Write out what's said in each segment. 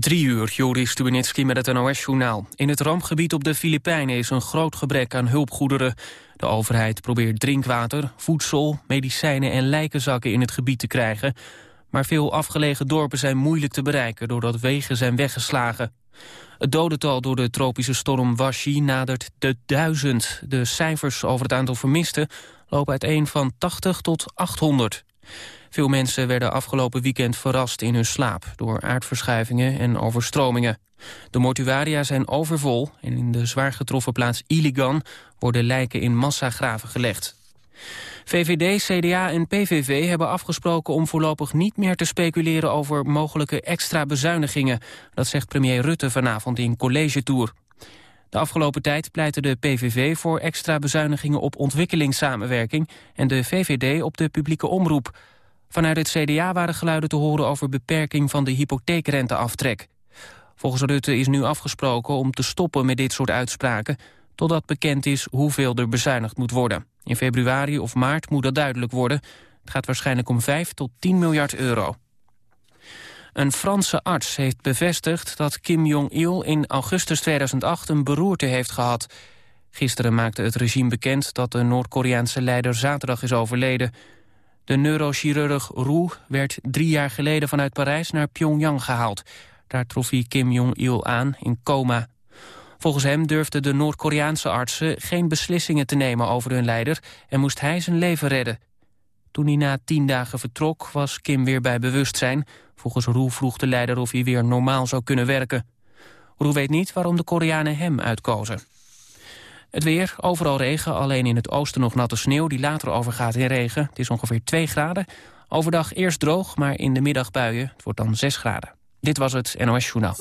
Drie uur, Joris Stubenitski met het NOS-journaal. In het rampgebied op de Filipijnen is een groot gebrek aan hulpgoederen. De overheid probeert drinkwater, voedsel, medicijnen en lijkenzakken in het gebied te krijgen. Maar veel afgelegen dorpen zijn moeilijk te bereiken doordat wegen zijn weggeslagen. Het dodental door de tropische storm Washi nadert de duizend. De cijfers over het aantal vermisten lopen uiteen van 80 tot 800. Veel mensen werden afgelopen weekend verrast in hun slaap... door aardverschuivingen en overstromingen. De mortuaria zijn overvol en in de zwaar getroffen plaats Iligan... worden lijken in massagraven gelegd. VVD, CDA en PVV hebben afgesproken om voorlopig niet meer te speculeren over mogelijke extra bezuinigingen. Dat zegt premier Rutte vanavond in College Tour. De afgelopen tijd pleitte de PVV voor extra bezuinigingen op ontwikkelingssamenwerking en de VVD op de publieke omroep. Vanuit het CDA waren geluiden te horen over beperking van de hypotheekrenteaftrek. Volgens Rutte is nu afgesproken om te stoppen met dit soort uitspraken... totdat bekend is hoeveel er bezuinigd moet worden. In februari of maart moet dat duidelijk worden. Het gaat waarschijnlijk om 5 tot 10 miljard euro. Een Franse arts heeft bevestigd dat Kim Jong-il in augustus 2008 een beroerte heeft gehad. Gisteren maakte het regime bekend dat de Noord-Koreaanse leider zaterdag is overleden. De neurochirurg Roe werd drie jaar geleden vanuit Parijs naar Pyongyang gehaald. Daar trof hij Kim Jong-il aan in coma. Volgens hem durfden de Noord-Koreaanse artsen geen beslissingen te nemen over hun leider en moest hij zijn leven redden. Toen hij na tien dagen vertrok was Kim weer bij bewustzijn. Volgens Roe vroeg de leider of hij weer normaal zou kunnen werken. Roe weet niet waarom de Koreanen hem uitkozen. Het weer, overal regen, alleen in het oosten nog natte sneeuw... die later overgaat in regen. Het is ongeveer 2 graden. Overdag eerst droog, maar in de middag buien. Het wordt dan 6 graden. Dit was het NOS Journaal.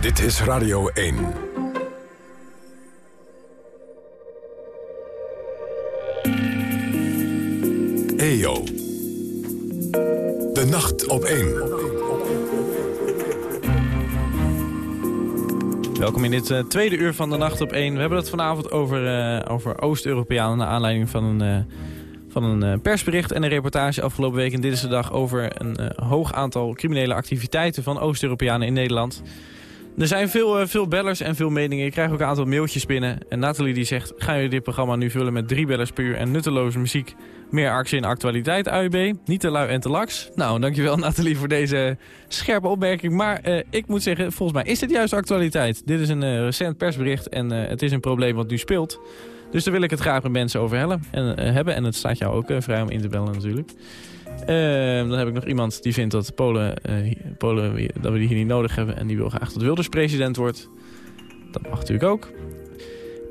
Dit is Radio 1. EO. De nacht op 1. Welkom in dit uh, tweede uur van de Nacht op 1. We hebben het vanavond over, uh, over Oost-Europeanen... naar aanleiding van een, uh, van een persbericht en een reportage afgelopen week. En dit is de dag over een hoog aantal criminele activiteiten... van Oost-Europeanen in Nederland. Er zijn veel, veel bellers en veel meningen. Ik krijg ook een aantal mailtjes binnen. En Nathalie die zegt, gaan jullie dit programma nu vullen met drie bellers per uur... en nutteloze muziek... Meer actie en actualiteit, AUB. Niet te lui en te laks. Nou, dankjewel Nathalie voor deze scherpe opmerking. Maar uh, ik moet zeggen, volgens mij is dit juist actualiteit. Dit is een uh, recent persbericht en het is een probleem wat nu speelt. Dus daar wil ik het graag met mensen over hellen, en, hebben. En het staat jou ook vrij om in te bellen natuurlijk. Dan heb ik nog iemand die vindt dat Polen, Polen dat we die hier niet nodig hebben. En die wil graag dat Wilders president wordt. Dat mag natuurlijk ook.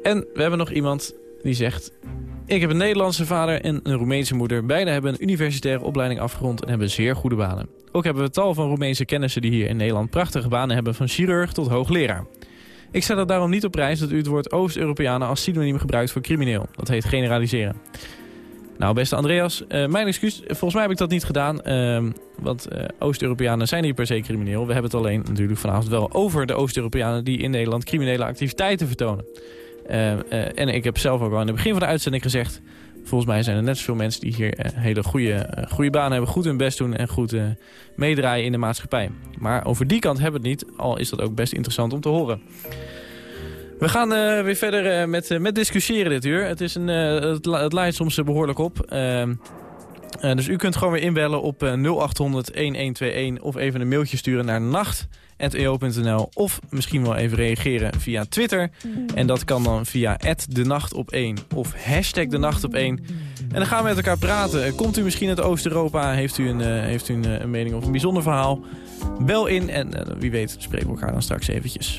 En we hebben nog iemand die zegt... Ik heb een Nederlandse vader en een Roemeense moeder. Beiden hebben een universitaire opleiding afgerond en hebben zeer goede banen. Ook hebben we tal van Roemeense kennissen die hier in Nederland prachtige banen hebben... van chirurg tot hoogleraar. Ik stel er daarom niet op prijs dat u het woord Oost-Europeanen als synoniem gebruikt voor crimineel. Dat heet generaliseren. Nou, beste Andreas, uh, mijn excuus. Volgens mij heb ik dat niet gedaan. Uh, want uh, Oost-Europeanen zijn niet per se crimineel. We hebben het alleen natuurlijk vanavond wel over de Oost-Europeanen... die in Nederland criminele activiteiten vertonen. Uh, en ik heb zelf ook al in het begin van de uitzending gezegd... volgens mij zijn er net zoveel mensen die hier hele goede, goede banen hebben... goed hun best doen en goed meedraaien in de maatschappij. Maar over die kant hebben we het niet, al is dat ook best interessant om te horen. We gaan uh, weer verder uh, met, uh, met discussiëren dit uur. Het, is een, het, het soms behoorlijk op. Ehm, dus u kunt gewoon weer inbellen op 0800-1121 of even een mailtje sturen naar nacht eo.nl. Of misschien wel even reageren via Twitter. En dat kan dan via de nacht op 1 of hashtag de nacht op 1. En dan gaan we met elkaar praten. Komt u misschien uit Oost-Europa? Heeft u, een, heeft u een, mening of een bijzonder verhaal? Bel in en wie weet spreken we elkaar dan straks eventjes.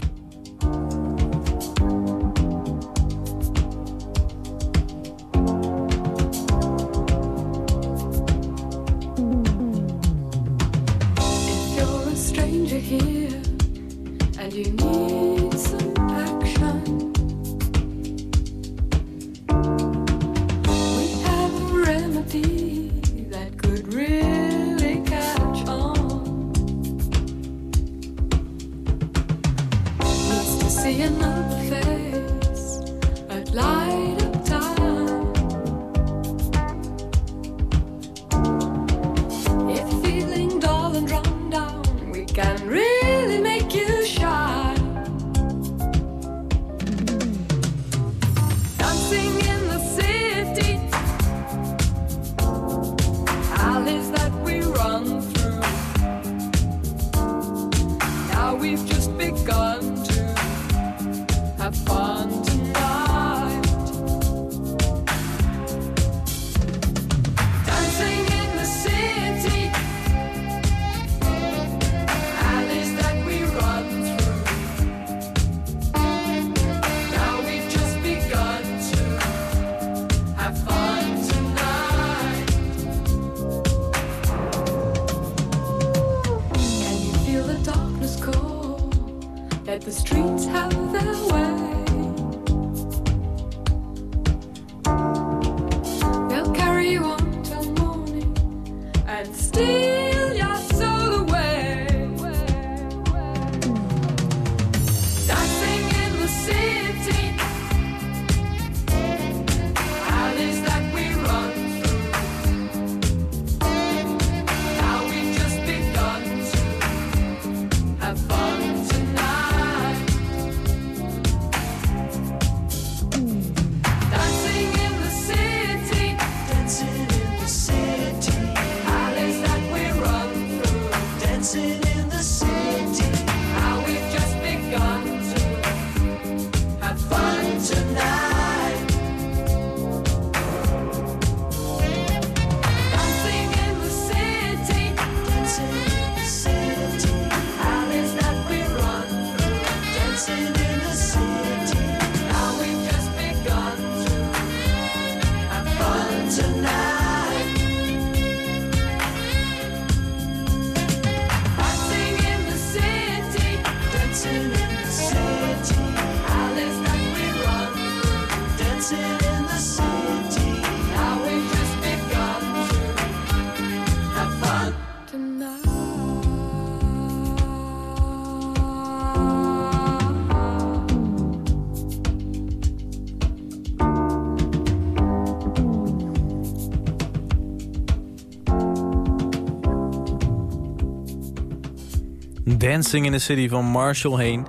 Dancing in the City van Marshall Heen.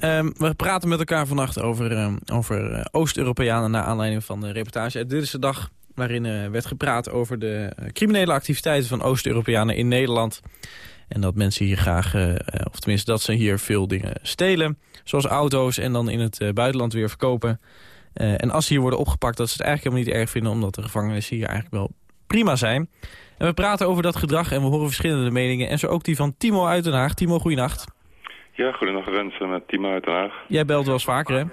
Um, we praten met elkaar vannacht over, um, over uh, Oost-Europeanen... naar aanleiding van de reportage Dit is de dag waarin uh, werd gepraat over de uh, criminele activiteiten... van Oost-Europeanen in Nederland. En dat mensen hier graag, of tenminste dat ze hier veel dingen stelen... zoals auto's en dan in het buitenland weer verkopen. en als ze hier worden opgepakt, dat ze het eigenlijk helemaal niet erg vinden... omdat de gevangenissen hier eigenlijk wel prima zijn... En we praten over dat gedrag en we horen verschillende meningen. En zo ook die van Timo uit Den Haag. Timo, goeienacht. Ja, goedenacht wensen met Timo uit Den Haag. Jij belt wel eens vaker, hè?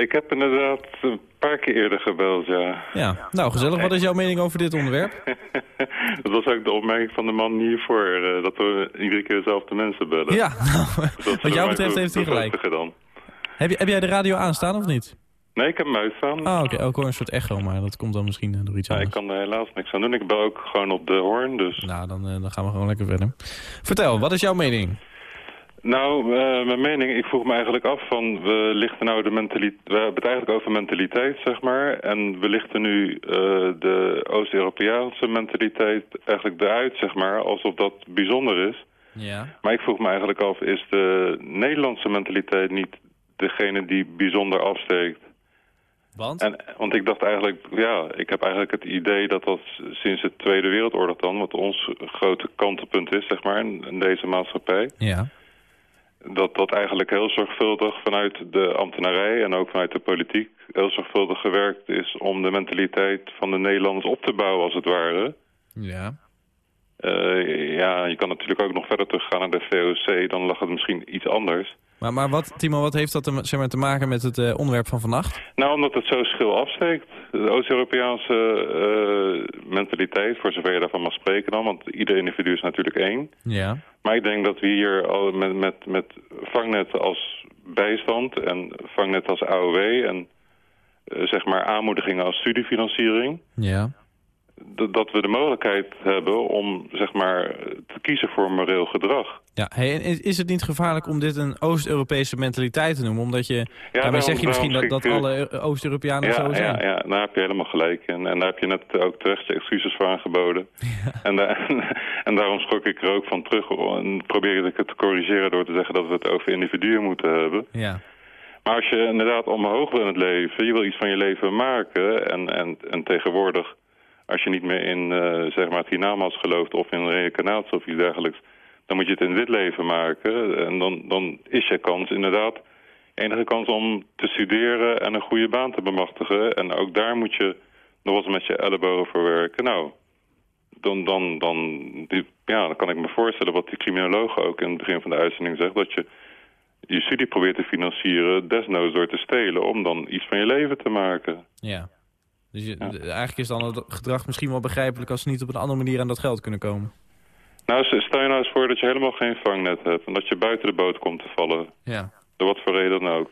Ik heb inderdaad een paar keer eerder gebeld, ja. Ja, nou gezellig. Wat is jouw mening over dit onderwerp? dat was ook de opmerking van de man hiervoor, uh, dat we iedere keer dezelfde mensen bellen. Ja, nou, wat jou betreft heeft hij gelijk. Dan. Heb, je, heb jij de radio aanstaan of niet? Nee, ik heb hem uitstaan. Ah, oké. Ook een soort echo, maar dat komt dan misschien eh, door iets anders. Ja, ik kan er helaas niks aan doen. Ik bel ook gewoon op de hoorn, dus... Nou, dan, uh, dan gaan we gewoon lekker verder. Vertel, wat is jouw mening? Nou, uh, mijn mening, ik vroeg me eigenlijk af van, we lichten nou de mentaliteit, we hebben het eigenlijk over mentaliteit, zeg maar. En we lichten nu uh, de Oost-Europeaanse mentaliteit eigenlijk eruit, zeg maar, alsof dat bijzonder is. Ja. Maar ik vroeg me eigenlijk af, is de Nederlandse mentaliteit niet degene die bijzonder afsteekt? Want? En, want ik dacht eigenlijk, ja, ik heb eigenlijk het idee dat dat sinds de Tweede Wereldoorlog dan, wat ons grote kantelpunt is, zeg maar, in, in deze maatschappij. Ja. Dat dat eigenlijk heel zorgvuldig vanuit de ambtenarij en ook vanuit de politiek heel zorgvuldig gewerkt is om de mentaliteit van de Nederlanders op te bouwen, als het ware. Ja. Uh, ja, je kan natuurlijk ook nog verder teruggaan naar de VOC, dan lag het misschien iets anders. Maar, maar wat, Timo, wat heeft dat te, zeg maar, te maken met het uh, onderwerp van vannacht? Nou, omdat het zo schil afsteekt. De Oost-Europese uh, mentaliteit, voor zover je daarvan mag spreken dan. Want ieder individu is natuurlijk één. Ja. Maar ik denk dat we hier al met, met, met vangnet als bijstand en vangnet als AOW... en uh, zeg maar aanmoedigingen als studiefinanciering... Ja dat we de mogelijkheid hebben om zeg maar, te kiezen voor moreel gedrag. Ja, hey, is het niet gevaarlijk om dit een Oost-Europese mentaliteit te noemen? Omdat je, ja, daarmee zeg je misschien dat, dat alle Oost-Europeanen ja, zo zijn. Ja, ja, daar heb je helemaal gelijk. En, en daar heb je net ook terecht je excuses voor aangeboden. Ja. En, en daarom schrok ik er ook van terug en probeer ik het te corrigeren door te zeggen dat we het over individuen moeten hebben. Ja. Maar als je inderdaad omhoog wil in het leven, je wil iets van je leven maken en, en, en tegenwoordig als je niet meer in uh, zeg maar het hiernamaals gelooft of in reïncarnatie of iets dergelijks, dan moet je het in dit leven maken. En dan, dan is je kans inderdaad enige kans om te studeren en een goede baan te bemachtigen. En ook daar moet je nog eens met je ellebogen voor werken. Nou, dan, dan, dan, ja, dan kan ik me voorstellen wat die criminoloog ook in het begin van de uitzending zegt... dat je je studie probeert te financieren, desnoods door te stelen... om dan iets van je leven te maken. Ja. Dus je, eigenlijk is dan het gedrag misschien wel begrijpelijk... als ze niet op een andere manier aan dat geld kunnen komen. Nou, stel je nou eens voor dat je helemaal geen vangnet hebt... en dat je buiten de boot komt te vallen. Ja. Door wat voor reden dan ook.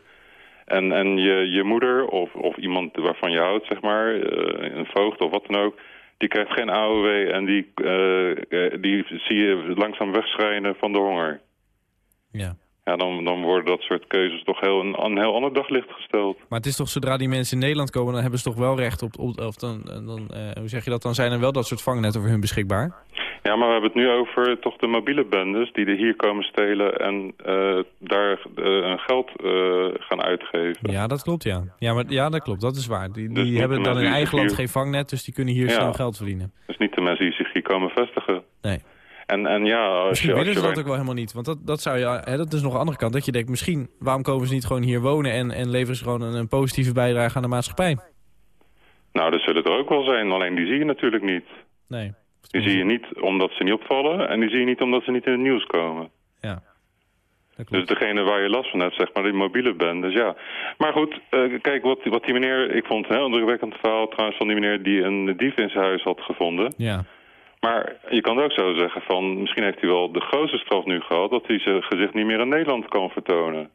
En, en je, je moeder of, of iemand waarvan je houdt, zeg maar, uh, een voogd of wat dan ook... die krijgt geen AOW en die, uh, die zie je langzaam wegschrijnen van de honger. Ja ja, dan, dan worden dat soort keuzes toch heel, een, een heel ander daglicht gesteld. Maar het is toch zodra die mensen in Nederland komen... dan hebben ze toch wel recht op... op of dan, dan, uh, hoe zeg je dat? Dan zijn er wel dat soort vangnetten voor hun beschikbaar? Ja, maar we hebben het nu over toch de mobiele bendes... die er hier komen stelen en uh, daar uh, geld gaan uitgeven. Ja, dat klopt, ja. Ja, maar, ja dat klopt. Dat is waar. Die, die dus hebben dan in eigen land geen vangnet... dus die kunnen hier ja, snel geld verdienen. Dus niet de mensen die zich hier komen vestigen. Nee. En, en ja, als misschien je, willen ze dat ook wel helemaal niet. Want dat, dat zou je, hè, dat is nog een andere kant. Dat je denkt, misschien, waarom komen ze niet gewoon hier wonen... en, en leveren ze gewoon een, een positieve bijdrage aan de maatschappij? Nou, dat zullen er ook wel zijn. Alleen die zie je natuurlijk niet. Nee. Die zie je niet omdat ze niet opvallen... en die zie je niet omdat ze niet in het nieuws komen. Ja. Dus degene waar je last van hebt, zeg maar, die mobiele band. Dus ja. Maar goed, uh, kijk, wat, wat die meneer... Ik vond het een heel indrukwekkend verhaal trouwens van die meneer... die een dief in zijn huis had gevonden. Ja. Maar je kan ook zo zeggen van... misschien heeft hij wel de grootste straf nu gehad... dat hij zijn gezicht niet meer in Nederland kan vertonen.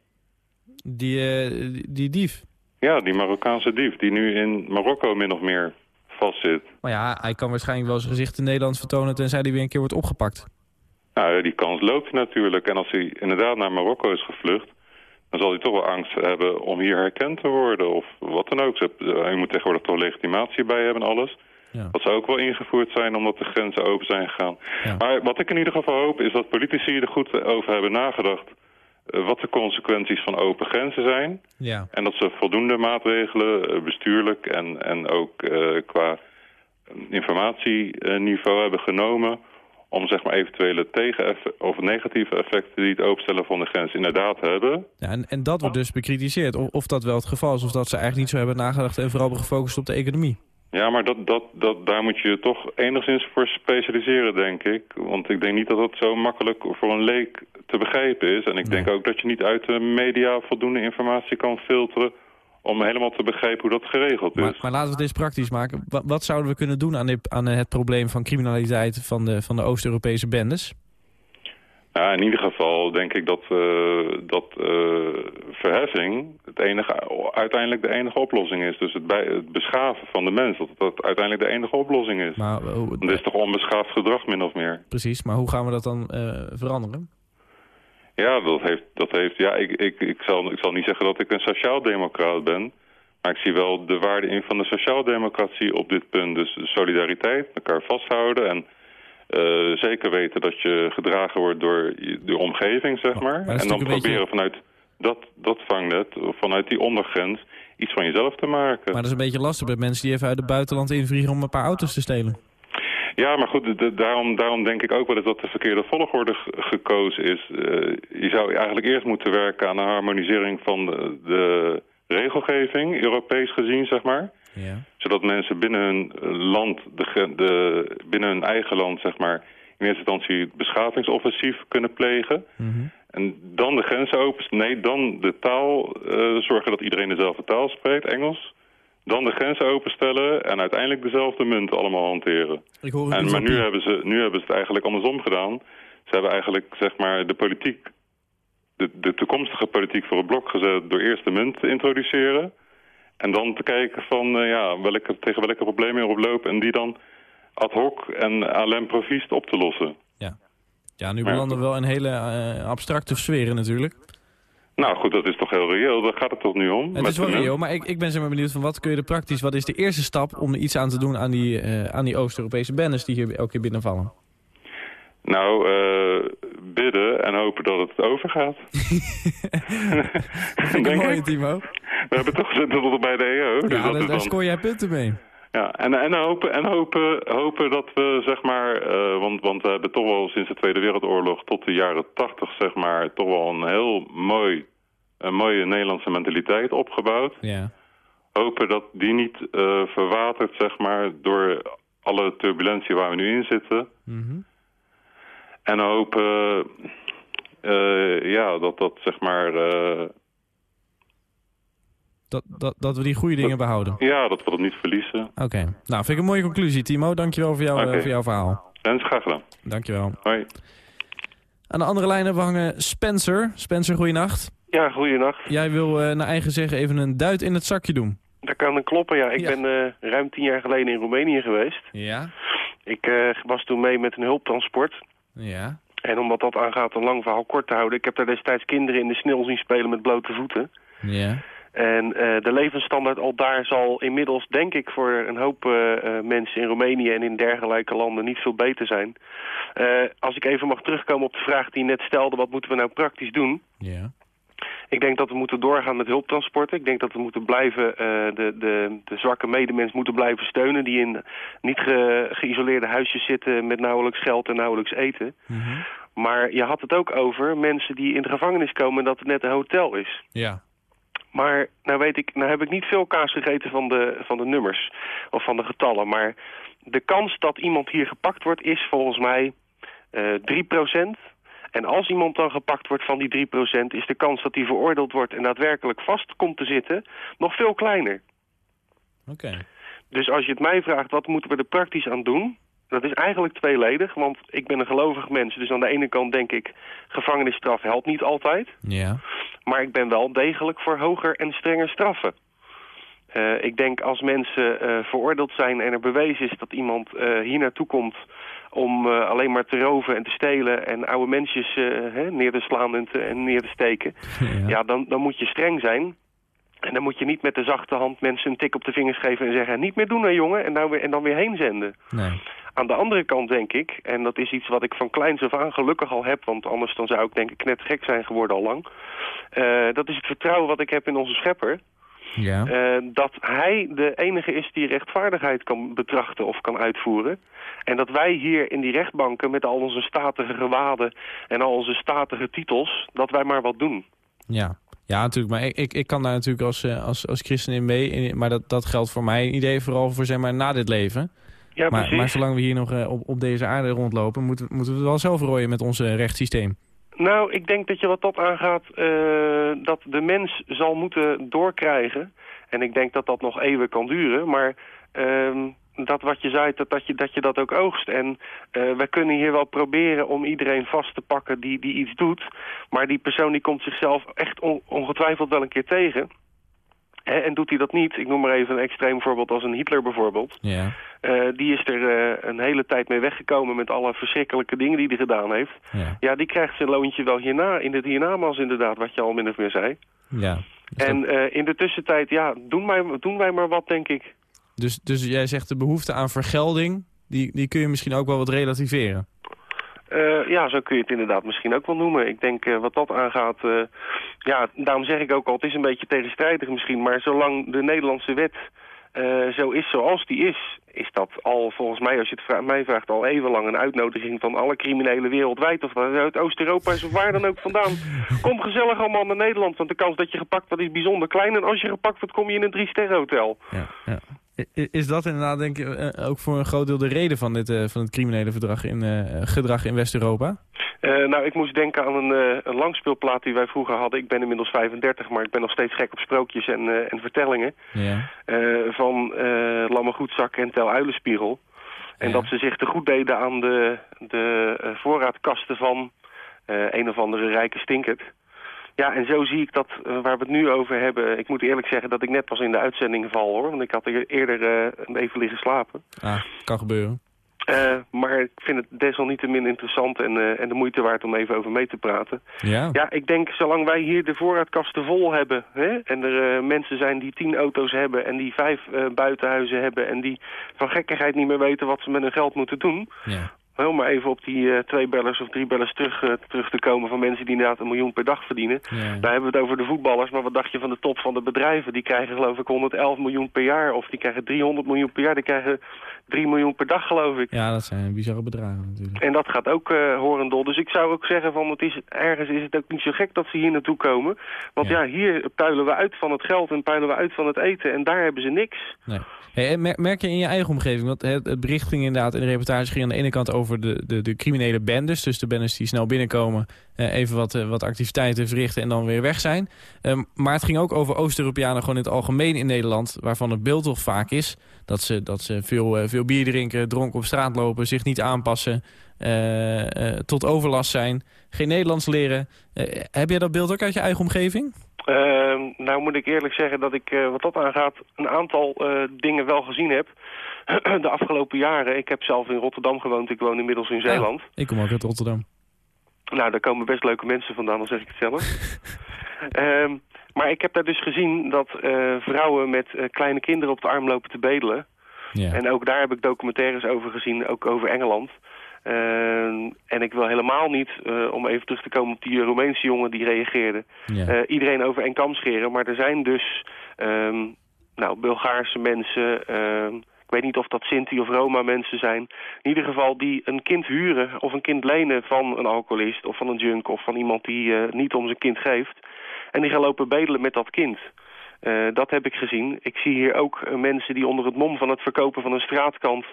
Die, uh, die dief? Ja, die Marokkaanse dief... die nu in Marokko min of meer vastzit. Maar ja, hij kan waarschijnlijk wel zijn gezicht in Nederland vertonen... tenzij hij weer een keer wordt opgepakt. Nou, die kans loopt natuurlijk. En als hij inderdaad naar Marokko is gevlucht... dan zal hij toch wel angst hebben om hier herkend te worden... of wat dan ook. Je moet tegenwoordig toch legitimatie bij hebben en alles... Ja. Dat zou ook wel ingevoerd zijn omdat de grenzen open zijn gegaan. Maar wat ik in ieder geval hoop is dat politici er goed over hebben nagedacht... Uh, wat de consequenties van open grenzen zijn. Ja. En dat ze voldoende maatregelen, uh, bestuurlijk en, en ook uh, qua informatieniveau hebben genomen... om zeg maar eventuele tegen of negatieve effecten die het openstellen van de grens inderdaad hebben. Ja, en, en dat wordt dus bekritiseerd. Of, of dat wel het geval is, of dat ze eigenlijk niet zo hebben nagedacht... en vooral gefocust op de economie. Ja, maar dat, dat, dat, daar moet je toch enigszins voor specialiseren, denk ik. Want ik denk niet dat dat zo makkelijk voor een leek te begrijpen is. En ik denk ook dat je niet uit de media voldoende informatie kan filteren... om helemaal te begrijpen hoe dat geregeld is. Maar, maar laten we het eens praktisch maken. Wat, wat zouden we kunnen doen aan, dit, aan het probleem van criminaliteit... van de, van de Oost-Europese bendes? Ja, in ieder geval denk ik dat, uh, dat uh, verheffing het enige, uiteindelijk de enige oplossing is. Dus het, bij, het beschaven van de mens, dat dat uiteindelijk de enige oplossing is. Maar, uh, het is toch onbeschaafd gedrag min of meer. Precies, maar hoe gaan we dat dan veranderen? Ja, dat heeft, dat heeft ja, ik, ik, ik, zal, ik zal niet zeggen dat ik een sociaaldemocraat ben. Maar ik zie wel de waarde in van de sociaaldemocratie op dit punt. Dus solidariteit, elkaar vasthouden en uh, zeker weten dat je gedragen wordt door de omgeving, zeg maar. en dan proberen vanuit dat, dat vangnet, vanuit die ondergrens, iets van jezelf te maken. Maar dat is een beetje lastig met mensen die even uit het buitenland invliegen om een paar auto's te stelen. Ja, maar goed, de, daarom, daarom denk ik ook wel eens dat de verkeerde volgorde gekozen is. Uh, je zou eigenlijk eerst moeten werken aan een harmonisering van de, de regelgeving, Europees gezien, zeg maar. Ja. Zodat mensen binnen hun land, de, de, binnen hun eigen land, zeg maar, in eerste instantie beschavingsoffensief kunnen plegen. Mm En dan de grenzen open, nee, dan de taal, uh, zorgen dat iedereen dezelfde taal spreekt, Engels. Dan de grenzen openstellen en uiteindelijk dezelfde munt allemaal hanteren. Ik hoor en, maar nu hebben, ze, nu hebben ze het eigenlijk andersom gedaan. Ze hebben eigenlijk zeg maar, de politiek, de, de toekomstige politiek voor het blok gezet door eerst de munt te introduceren. En dan te kijken van uh, ja, welke, tegen welke problemen erop lopen en die dan ad hoc en à l'improviste op te lossen. Ja, ja nu belanden we wel in hele uh, abstracte sferen natuurlijk. Nou goed, dat is toch heel reëel. Daar gaat het toch nu om? Het is wel reëel, maar ik, ik ben zeg maar benieuwd van wat kun je er praktisch... wat is de eerste stap om iets aan te doen aan die, uh, aan die Oost-Europese banners die hier elke keer binnenvallen? Nou, uh, bidden en hopen dat het overgaat. dat een mooie, Timo. We hebben toch gezet tot bij de EO. Ja, dus daar, daar scoor jij punten mee. Ja, en, en, hopen, en hopen, hopen dat we, zeg maar, uh, want, want we hebben toch wel sinds de Tweede Wereldoorlog tot de jaren tachtig, zeg maar, toch wel een heel mooi, een mooie Nederlandse mentaliteit opgebouwd. Ja. Hopen dat die niet uh, verwatert, zeg maar, door alle turbulentie waar we nu in zitten. Mm -hmm. En hopen, uh, ja, dat dat, zeg maar dat, dat, dat we die goede dingen behouden. Ja, dat we dat niet verliezen. Oké. Okay. Nou, vind ik een mooie conclusie, Timo. Dankjewel voor, jou, okay. uh, voor jouw verhaal. Wens graag gedaan. Dankjewel. Hoi. Aan de andere lijn hebben we hangen Spencer. Spencer, goeienacht. Ja, goeienacht. Jij wil uh, naar eigen zeggen even een duit in het zakje doen. Dat kan dan kloppen, ja. Ik ja. ben uh, ruim tien jaar geleden in Roemenië geweest. Ja. Ik was toen mee met een hulptransport. Ja. En omdat dat aangaat een lang verhaal kort te houden... ik heb daar destijds kinderen in de sneeuw zien spelen met blote voeten. Ja. En uh, de levensstandaard al daar zal inmiddels, denk ik, voor een hoop uh, mensen in Roemenië en in dergelijke landen niet veel beter zijn. Uh, als ik even mag terugkomen op de vraag die je net stelde, wat moeten we nou praktisch doen? Ja. Ik denk dat we moeten doorgaan met hulptransporten. Ik denk dat we moeten blijven, de, de, de zwakke medemens moeten blijven steunen... die in niet ge, geïsoleerde huisjes zitten met nauwelijks geld en nauwelijks eten. Mm -hmm. Maar je had het ook over mensen die in de gevangenis komen en dat het net een hotel is. Ja. Maar nou weet ik, nou heb ik niet veel kaas gegeten van de, van de nummers of van de getallen. Maar de kans dat iemand hier gepakt wordt is volgens mij uh, 3%. En als iemand dan gepakt wordt van die 3%, is de kans dat hij veroordeeld wordt en daadwerkelijk vast komt te zitten nog veel kleiner. Oké. Okay. Dus als je het mij vraagt, wat moeten we er praktisch aan doen? Dat is eigenlijk tweeledig, want ik ben een gelovig mens. Dus aan de ene kant denk ik, gevangenisstraf helpt niet altijd. Ja. Maar ik ben wel degelijk voor hoger en strenger straffen. Uh, ik denk als mensen uh, veroordeeld zijn en er bewezen is dat iemand uh, hier naartoe komt om alleen maar te roven en te stelen en oude mensjes hè, neer te slaan en, te, en, neer te steken, ja, ja dan, dan moet je streng zijn. En dan moet je niet met de zachte hand mensen een tik op de vingers geven en zeggen... niet meer doen hè jongen, en, nou weer, en dan weer heen zenden. Nee. Aan de andere kant denk ik, en dat is iets wat ik van kleins af aan gelukkig al heb... want anders dan zou ik denk ik net gek zijn geworden al lang... Uh, dat is het vertrouwen wat ik heb in onze schepper... Ja. Uh, dat hij de enige is die rechtvaardigheid kan betrachten of kan uitvoeren. En dat wij hier in die rechtbanken met al onze statige gewaden en al onze statige titels, dat wij maar wat doen. Ja, ja natuurlijk. Maar ik, ik, ik kan daar natuurlijk als, als, als christen in mee. Maar dat, dat geldt voor mij idee vooral voor zeg maar, na dit leven. Ja, maar, precies. maar zolang we hier nog uh, op, op deze aarde rondlopen, moeten, moeten we het wel zelf rooien met ons uh, rechtssysteem. Nou, ik denk dat je wat dat aangaat, uh, dat de mens zal moeten doorkrijgen. En ik denk dat dat nog eeuwen kan duren, maar uh, dat wat je zei, dat, dat, je, dat je dat ook oogst. En uh, wij kunnen hier wel proberen om iedereen vast te pakken die, die iets doet. Maar die persoon die komt zichzelf echt on, ongetwijfeld wel een keer tegen. He, en doet hij dat niet, ik noem maar even een extreem voorbeeld als een Hitler bijvoorbeeld. Ja. Uh, die is er uh, een hele tijd mee weggekomen met alle verschrikkelijke dingen die hij gedaan heeft. Ja, ja die krijgt zijn loontje wel hierna, in het hiernamaals inderdaad, wat je al min of meer zei. Ja. Dus en in de tussentijd, ja, doen wij, doen wij maar wat, denk ik. Dus, dus jij zegt de behoefte aan vergelding, die, die kun je misschien ook wel wat relativeren? Uh, ja, zo kun je het inderdaad misschien ook wel noemen. Ik denk uh, wat dat aangaat, uh, ja, daarom zeg ik ook al, het is een beetje tegenstrijdig misschien, maar zolang de Nederlandse wet zo is zoals die is, is dat al volgens mij, als je het mij vraagt, al eeuwenlang een uitnodiging van alle criminelen wereldwijd, of uit Oost-Europa is of waar dan ook vandaan. Kom gezellig allemaal naar Nederland, want de kans dat je gepakt wordt is bijzonder klein en als je gepakt wordt kom je in een drie-sterren hotel. Ja, ja. Is dat inderdaad denk ik ook voor een groot deel de reden van, dit, uh, van het criminele verdrag in, uh, gedrag in West-Europa? Uh, nou, ik moest denken aan een, een langspeelplaat die wij vroeger hadden. Ik ben inmiddels 35, maar ik ben nog steeds gek op sprookjes en, en vertellingen. Ja. van Lamme Goedzak en Tel Uilenspiegel. En Ja. dat ze zich te goed deden aan de, de voorraadkasten van een of andere rijke stinkert. Ja, en zo zie ik dat uh, waar we het nu over hebben. Ik moet eerlijk zeggen dat ik net pas in de uitzending val, hoor. Want ik had er eerder uh, even liggen slapen. Ah, kan gebeuren. Uh, maar ik vind het desalniettemin interessant en, en de moeite waard om even over mee te praten. Ja, Ja, ik denk zolang wij hier de voorraadkasten vol hebben... Hè, en er mensen zijn die tien auto's hebben en die vijf buitenhuizen hebben... en die van gekkigheid niet meer weten wat ze met hun geld moeten doen... ja. om maar even op die uh, twee bellers of drie bellers terug, uh, terug te komen van mensen die inderdaad een miljoen per dag verdienen. Ja. Daar hebben we het over de voetballers, maar wat dacht je van de top van de bedrijven? Die krijgen geloof ik 111 miljoen per jaar of die krijgen 300 miljoen per jaar. Die krijgen 3 miljoen per dag geloof ik. Ja, dat zijn bizarre bedragen natuurlijk. En dat gaat ook uh, horendol. Dus ik zou ook zeggen van het is, ergens is het ook niet zo gek dat ze hier naartoe komen. Want ja, ja hier puilen we uit van het geld en puilen we uit van het eten en daar hebben ze niks. Nee. Hey, merk je in je eigen omgeving, want het, bericht ging inderdaad in de reportage ging aan de ene kant over de, de, de criminele bendes. Dus de bendes die snel binnenkomen, eh, even wat, uh, wat activiteiten verrichten en dan weer weg zijn. Um, maar het ging ook over Oost-Europeanen gewoon in het algemeen in Nederland. Waarvan het beeld toch vaak is dat ze, dat ze veel, uh, veel bier drinken, dronken op straat lopen, zich niet aanpassen. tot overlast zijn, geen Nederlands leren. heb jij dat beeld ook uit je eigen omgeving? Uh, nou moet ik eerlijk zeggen dat ik wat dat aangaat een aantal dingen wel gezien heb. de afgelopen jaren. Ik heb zelf in Rotterdam gewoond. Ik woon inmiddels in Zeeland. Ja, ik kom ook uit Rotterdam. Nou, daar komen best leuke mensen vandaan, dan zeg ik het zelf. um, maar ik heb daar dus gezien dat uh, vrouwen met kleine kinderen op de arm lopen te bedelen. Ja. En ook daar heb ik documentaires over gezien, ook over Engeland. Uh, en ik wil helemaal niet, uh, om even terug te komen op die Roemeense jongen die reageerde, ja. iedereen over één kam scheren. Maar er zijn dus um, nou, Bulgaarse mensen, weet niet of dat Sinti of Roma mensen zijn, in ieder geval die een kind huren of een kind lenen van een alcoholist of van een junk of van iemand die niet om zijn kind geeft. En die gaan lopen bedelen met dat kind. Uh, dat heb ik gezien. Ik zie hier ook uh, mensen die onder het mom van het verkopen van een straatkant...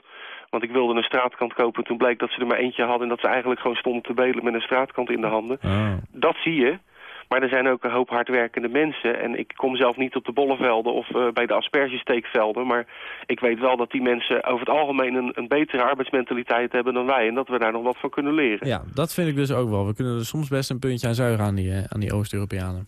want ik wilde een straatkant kopen, toen bleek dat ze er maar eentje hadden... en dat ze eigenlijk gewoon stonden te bedelen met een straatkant in de handen. Oh. Dat zie je. Maar er zijn ook een hoop hardwerkende mensen. En ik kom zelf niet op de bollevelden of uh, bij de aspergesteekvelden. Maar ik weet wel dat die mensen over het algemeen een, een, betere arbeidsmentaliteit hebben dan wij. En dat we daar nog wat van kunnen leren. Ja, dat vind ik dus ook wel. We kunnen er soms best een puntje aan zuigen aan die, aan die Oost-Europeanen.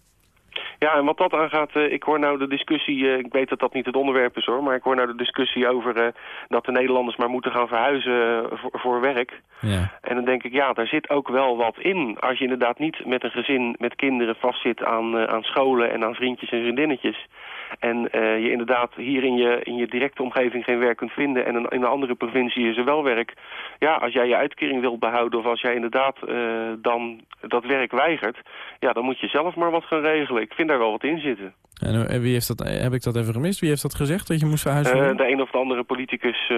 Ja, en wat dat aangaat, uh, ik hoor nou de discussie, uh, ik weet dat dat niet het onderwerp is hoor, maar ik hoor nou de discussie over uh, dat de Nederlanders maar moeten gaan verhuizen voor, voor, werk. Ja. En dan denk ik, ja, daar zit ook wel wat in. Als je inderdaad niet met een gezin, met kinderen vastzit aan, aan scholen en aan vriendjes en vriendinnetjes. En je inderdaad hier in je, in je directe omgeving geen werk kunt vinden en in een andere provincie is er wel werk. Ja, als jij je uitkering wilt behouden of als jij inderdaad dan dat werk weigert, ja, dan moet je zelf maar wat gaan regelen. Ik vind daar wel wat in zitten. En, en wie heeft dat, heb ik dat even gemist? Wie heeft dat gezegd, dat je moest verhuizen? Uh, de een of de andere politicus. Oh,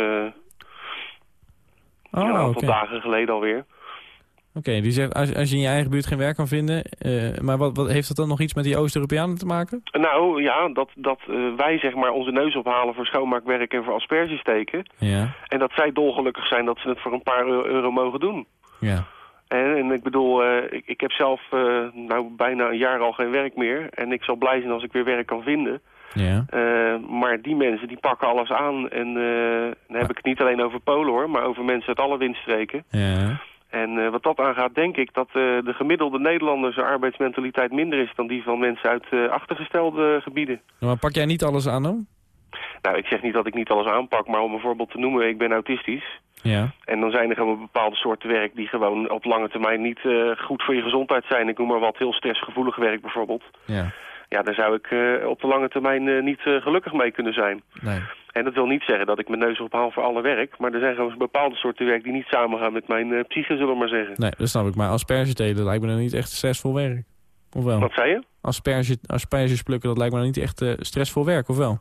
een aantal okay. dagen geleden alweer. Oké, okay, die zegt als, als je in je eigen buurt geen werk kan vinden... Uh, maar wat, wat, heeft dat dan nog iets met die Oost-Europeanen te maken? Nou ja, dat, dat wij zeg maar onze neus ophalen voor schoonmaakwerk en voor asperges steken. Ja. En dat zij dolgelukkig zijn dat ze het voor een paar euro, mogen doen. Ja. En, en ik bedoel, uh, ik, ik heb zelf uh, nou bijna een jaar al geen werk meer. En ik zal blij zijn als ik weer werk kan vinden. Ja. Uh, maar die mensen die pakken alles aan. En dan heb ik het niet alleen over Polen hoor, maar over mensen uit alle windstreken. Ja. En wat dat aangaat denk ik dat de gemiddelde Nederlanders arbeidsmentaliteit minder is dan die van mensen uit achtergestelde gebieden. Maar pak jij niet alles aan dan? Nou, ik zeg niet dat ik niet alles aanpak, maar om een voorbeeld te noemen, ik ben autistisch. Ja. En dan zijn er gewoon bepaalde soorten werk die gewoon op lange termijn niet goed voor je gezondheid zijn. Ik noem maar wat heel stressgevoelig werk bijvoorbeeld. Ja. Ja, daar zou ik uh, op de lange termijn uh, niet gelukkig mee kunnen zijn. Nee. En dat wil niet zeggen dat ik mijn neus ophaal voor alle werk. Maar er zijn gewoon bepaalde soorten werk die niet samengaan met mijn psyche, zullen we maar zeggen. Nee, dat snap ik. Maar asperges telen lijkt me dan niet echt stressvol werk. Of wel? Wat zei je? Asperge, asperges plukken, dat lijkt me dan niet echt stressvol werk, of wel?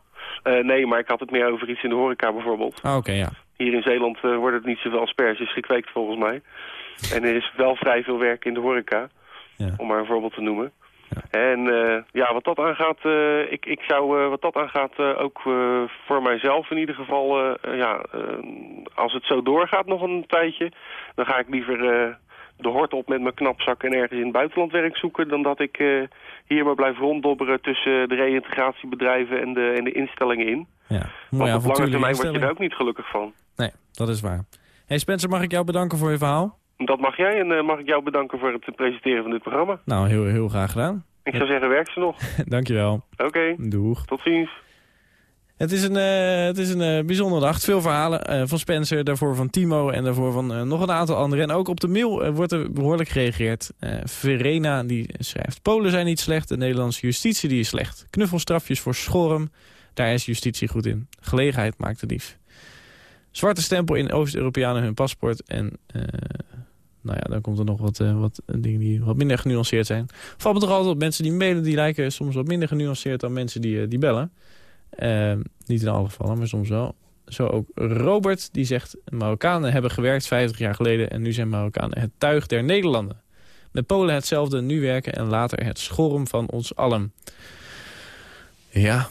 nee, maar ik had het meer over iets in de horeca bijvoorbeeld. Ah, oké, okay, ja. Hier in Zeeland wordt het niet zoveel asperges gekweekt volgens mij. En er is wel vrij veel werk in de horeca, ja. om maar een voorbeeld te noemen. En uh, ja, wat dat aangaat, uh, ik, ik zou wat dat aangaat ook voor mijzelf in ieder geval, ja, als het zo doorgaat nog een tijdje, dan ga ik liever de hort op met mijn knapzak en ergens in het buitenland werk zoeken... dan dat ik hier maar blijf ronddobberen tussen de reïntegratiebedrijven en de, en de instellingen in. Ja, Want op lange termijn word je er ook niet gelukkig van. Nee, dat is waar. Hey Spencer, mag ik jou bedanken voor je verhaal? Dat mag jij en uh, mag ik jou bedanken voor het presenteren van dit programma. Nou, heel, heel graag gedaan. Ik zou zeggen, werk ze nog. Dankjewel. Oké. Okay. Doeg. Tot ziens. Het is een, uh, het is een uh, bijzondere dag. Veel verhalen uh, van Spencer, daarvoor van Timo en daarvoor van nog een aantal anderen. En ook op de mail wordt er behoorlijk gereageerd. Verena die schrijft... Polen zijn niet slecht, de Nederlandse justitie die is slecht. Knuffelstrafjes voor schorm, daar is justitie goed in. Gelegenheid maakt de dief. zwarte stempel in Oost-Europeanen hun paspoort. En nou ja, dan komt er nog wat, wat dingen die wat minder genuanceerd zijn. Valt me toch altijd op, mensen die mailen, die lijken soms wat minder genuanceerd dan mensen die, die bellen. niet in alle gevallen, maar soms wel. Zo ook Robert, die zegt... Marokkanen hebben gewerkt 50 jaar geleden... en nu zijn Marokkanen het tuig der Nederlanden. Met Polen hetzelfde, nu werken en later het schorm van ons allen. Ja,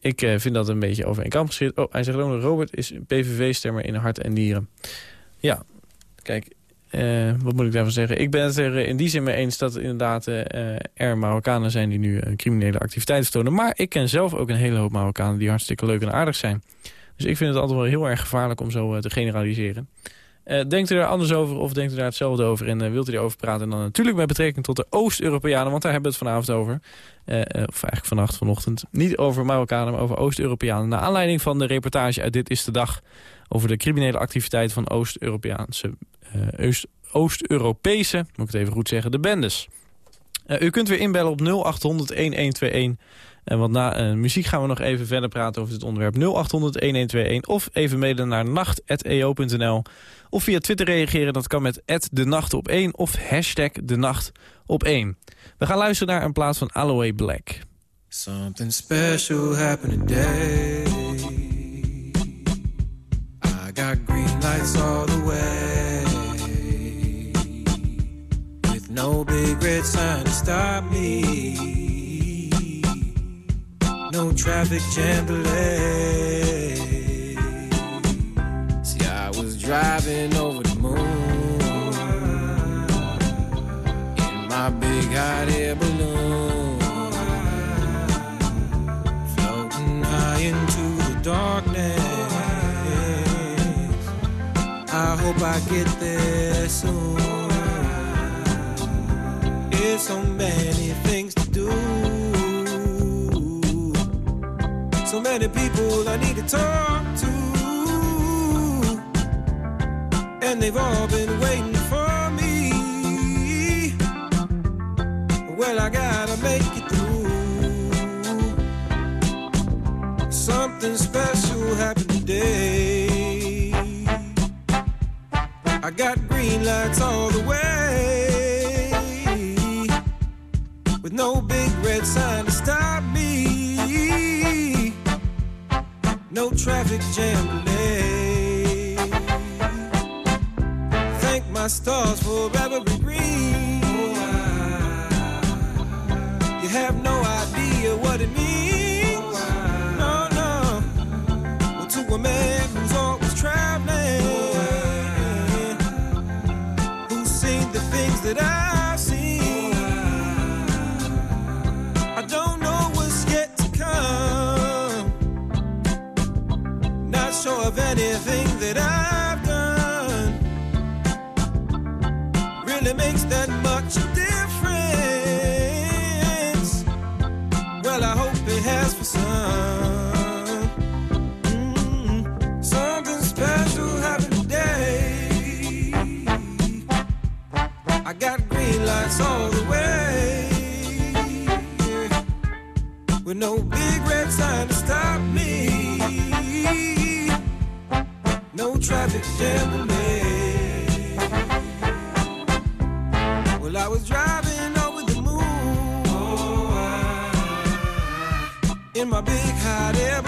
ik eh, vind dat een beetje over een kamp geschreven. Oh, hij zegt ook Robert is PVV-stemmer in hart en nieren. Ja, kijk, uh, wat moet ik daarvan zeggen? Ik ben het er in die zin mee eens dat inderdaad uh, er Marokkanen zijn die nu criminele activiteiten tonen. Maar ik ken zelf ook een hele hoop Marokkanen die hartstikke leuk en aardig zijn. Dus ik vind het altijd wel heel erg gevaarlijk om zo te generaliseren. denkt u daar anders over of denkt u daar hetzelfde over? En wilt u erover praten? En dan natuurlijk met betrekking tot de Oost-Europeanen, want daar hebben we het vanavond over. of eigenlijk vannacht, vanochtend. Niet over Marokkanen, maar over Oost-Europeanen. Naar aanleiding van de reportage uit Dit is de Dag over de criminele activiteit van Oost-Europeaanse uh, Oost-Europese, moet ik het even goed zeggen, de bendes. Uh, u kunt weer inbellen op 0800 1121. En want na uh, muziek gaan we nog even verder praten over dit onderwerp. 0800 1121 of even mailen naar nacht.eo.nl. Of via Twitter reageren, dat kan met de nacht op 1 of hashtag de nacht op 1. We gaan luisteren naar een plaats van Aloe Black. Something special happened today. I got green lights all the way. No big red sign to stop me. No traffic jam delay. See, I was driving over the moon in my big hot air balloon, floating high into the darkness. I hope I get there soon. There's so many things to do. So many people I need to talk to. And they've all been waiting for me. Well, I gotta make it through. Something special happened today. I got green lights all the way with no big red sign to stop me. No traffic jam delay. Thank my stars for every green. You have no idea what it means. No, no. Well, to a man of anything that I've done really makes that much difference. Well, I hope it has for some. Mm, something special happened today. I got green lights all the way. With no big red sign to stop me traffic jam. Well, I was driving over the moon oh, I, in my big hot air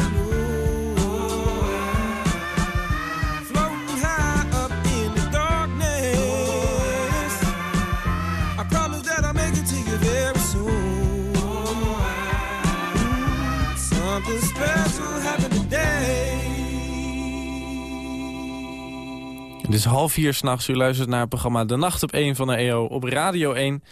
is half vier s'nachts. U luistert naar het programma De Nacht op 1 van de EO op Radio 1.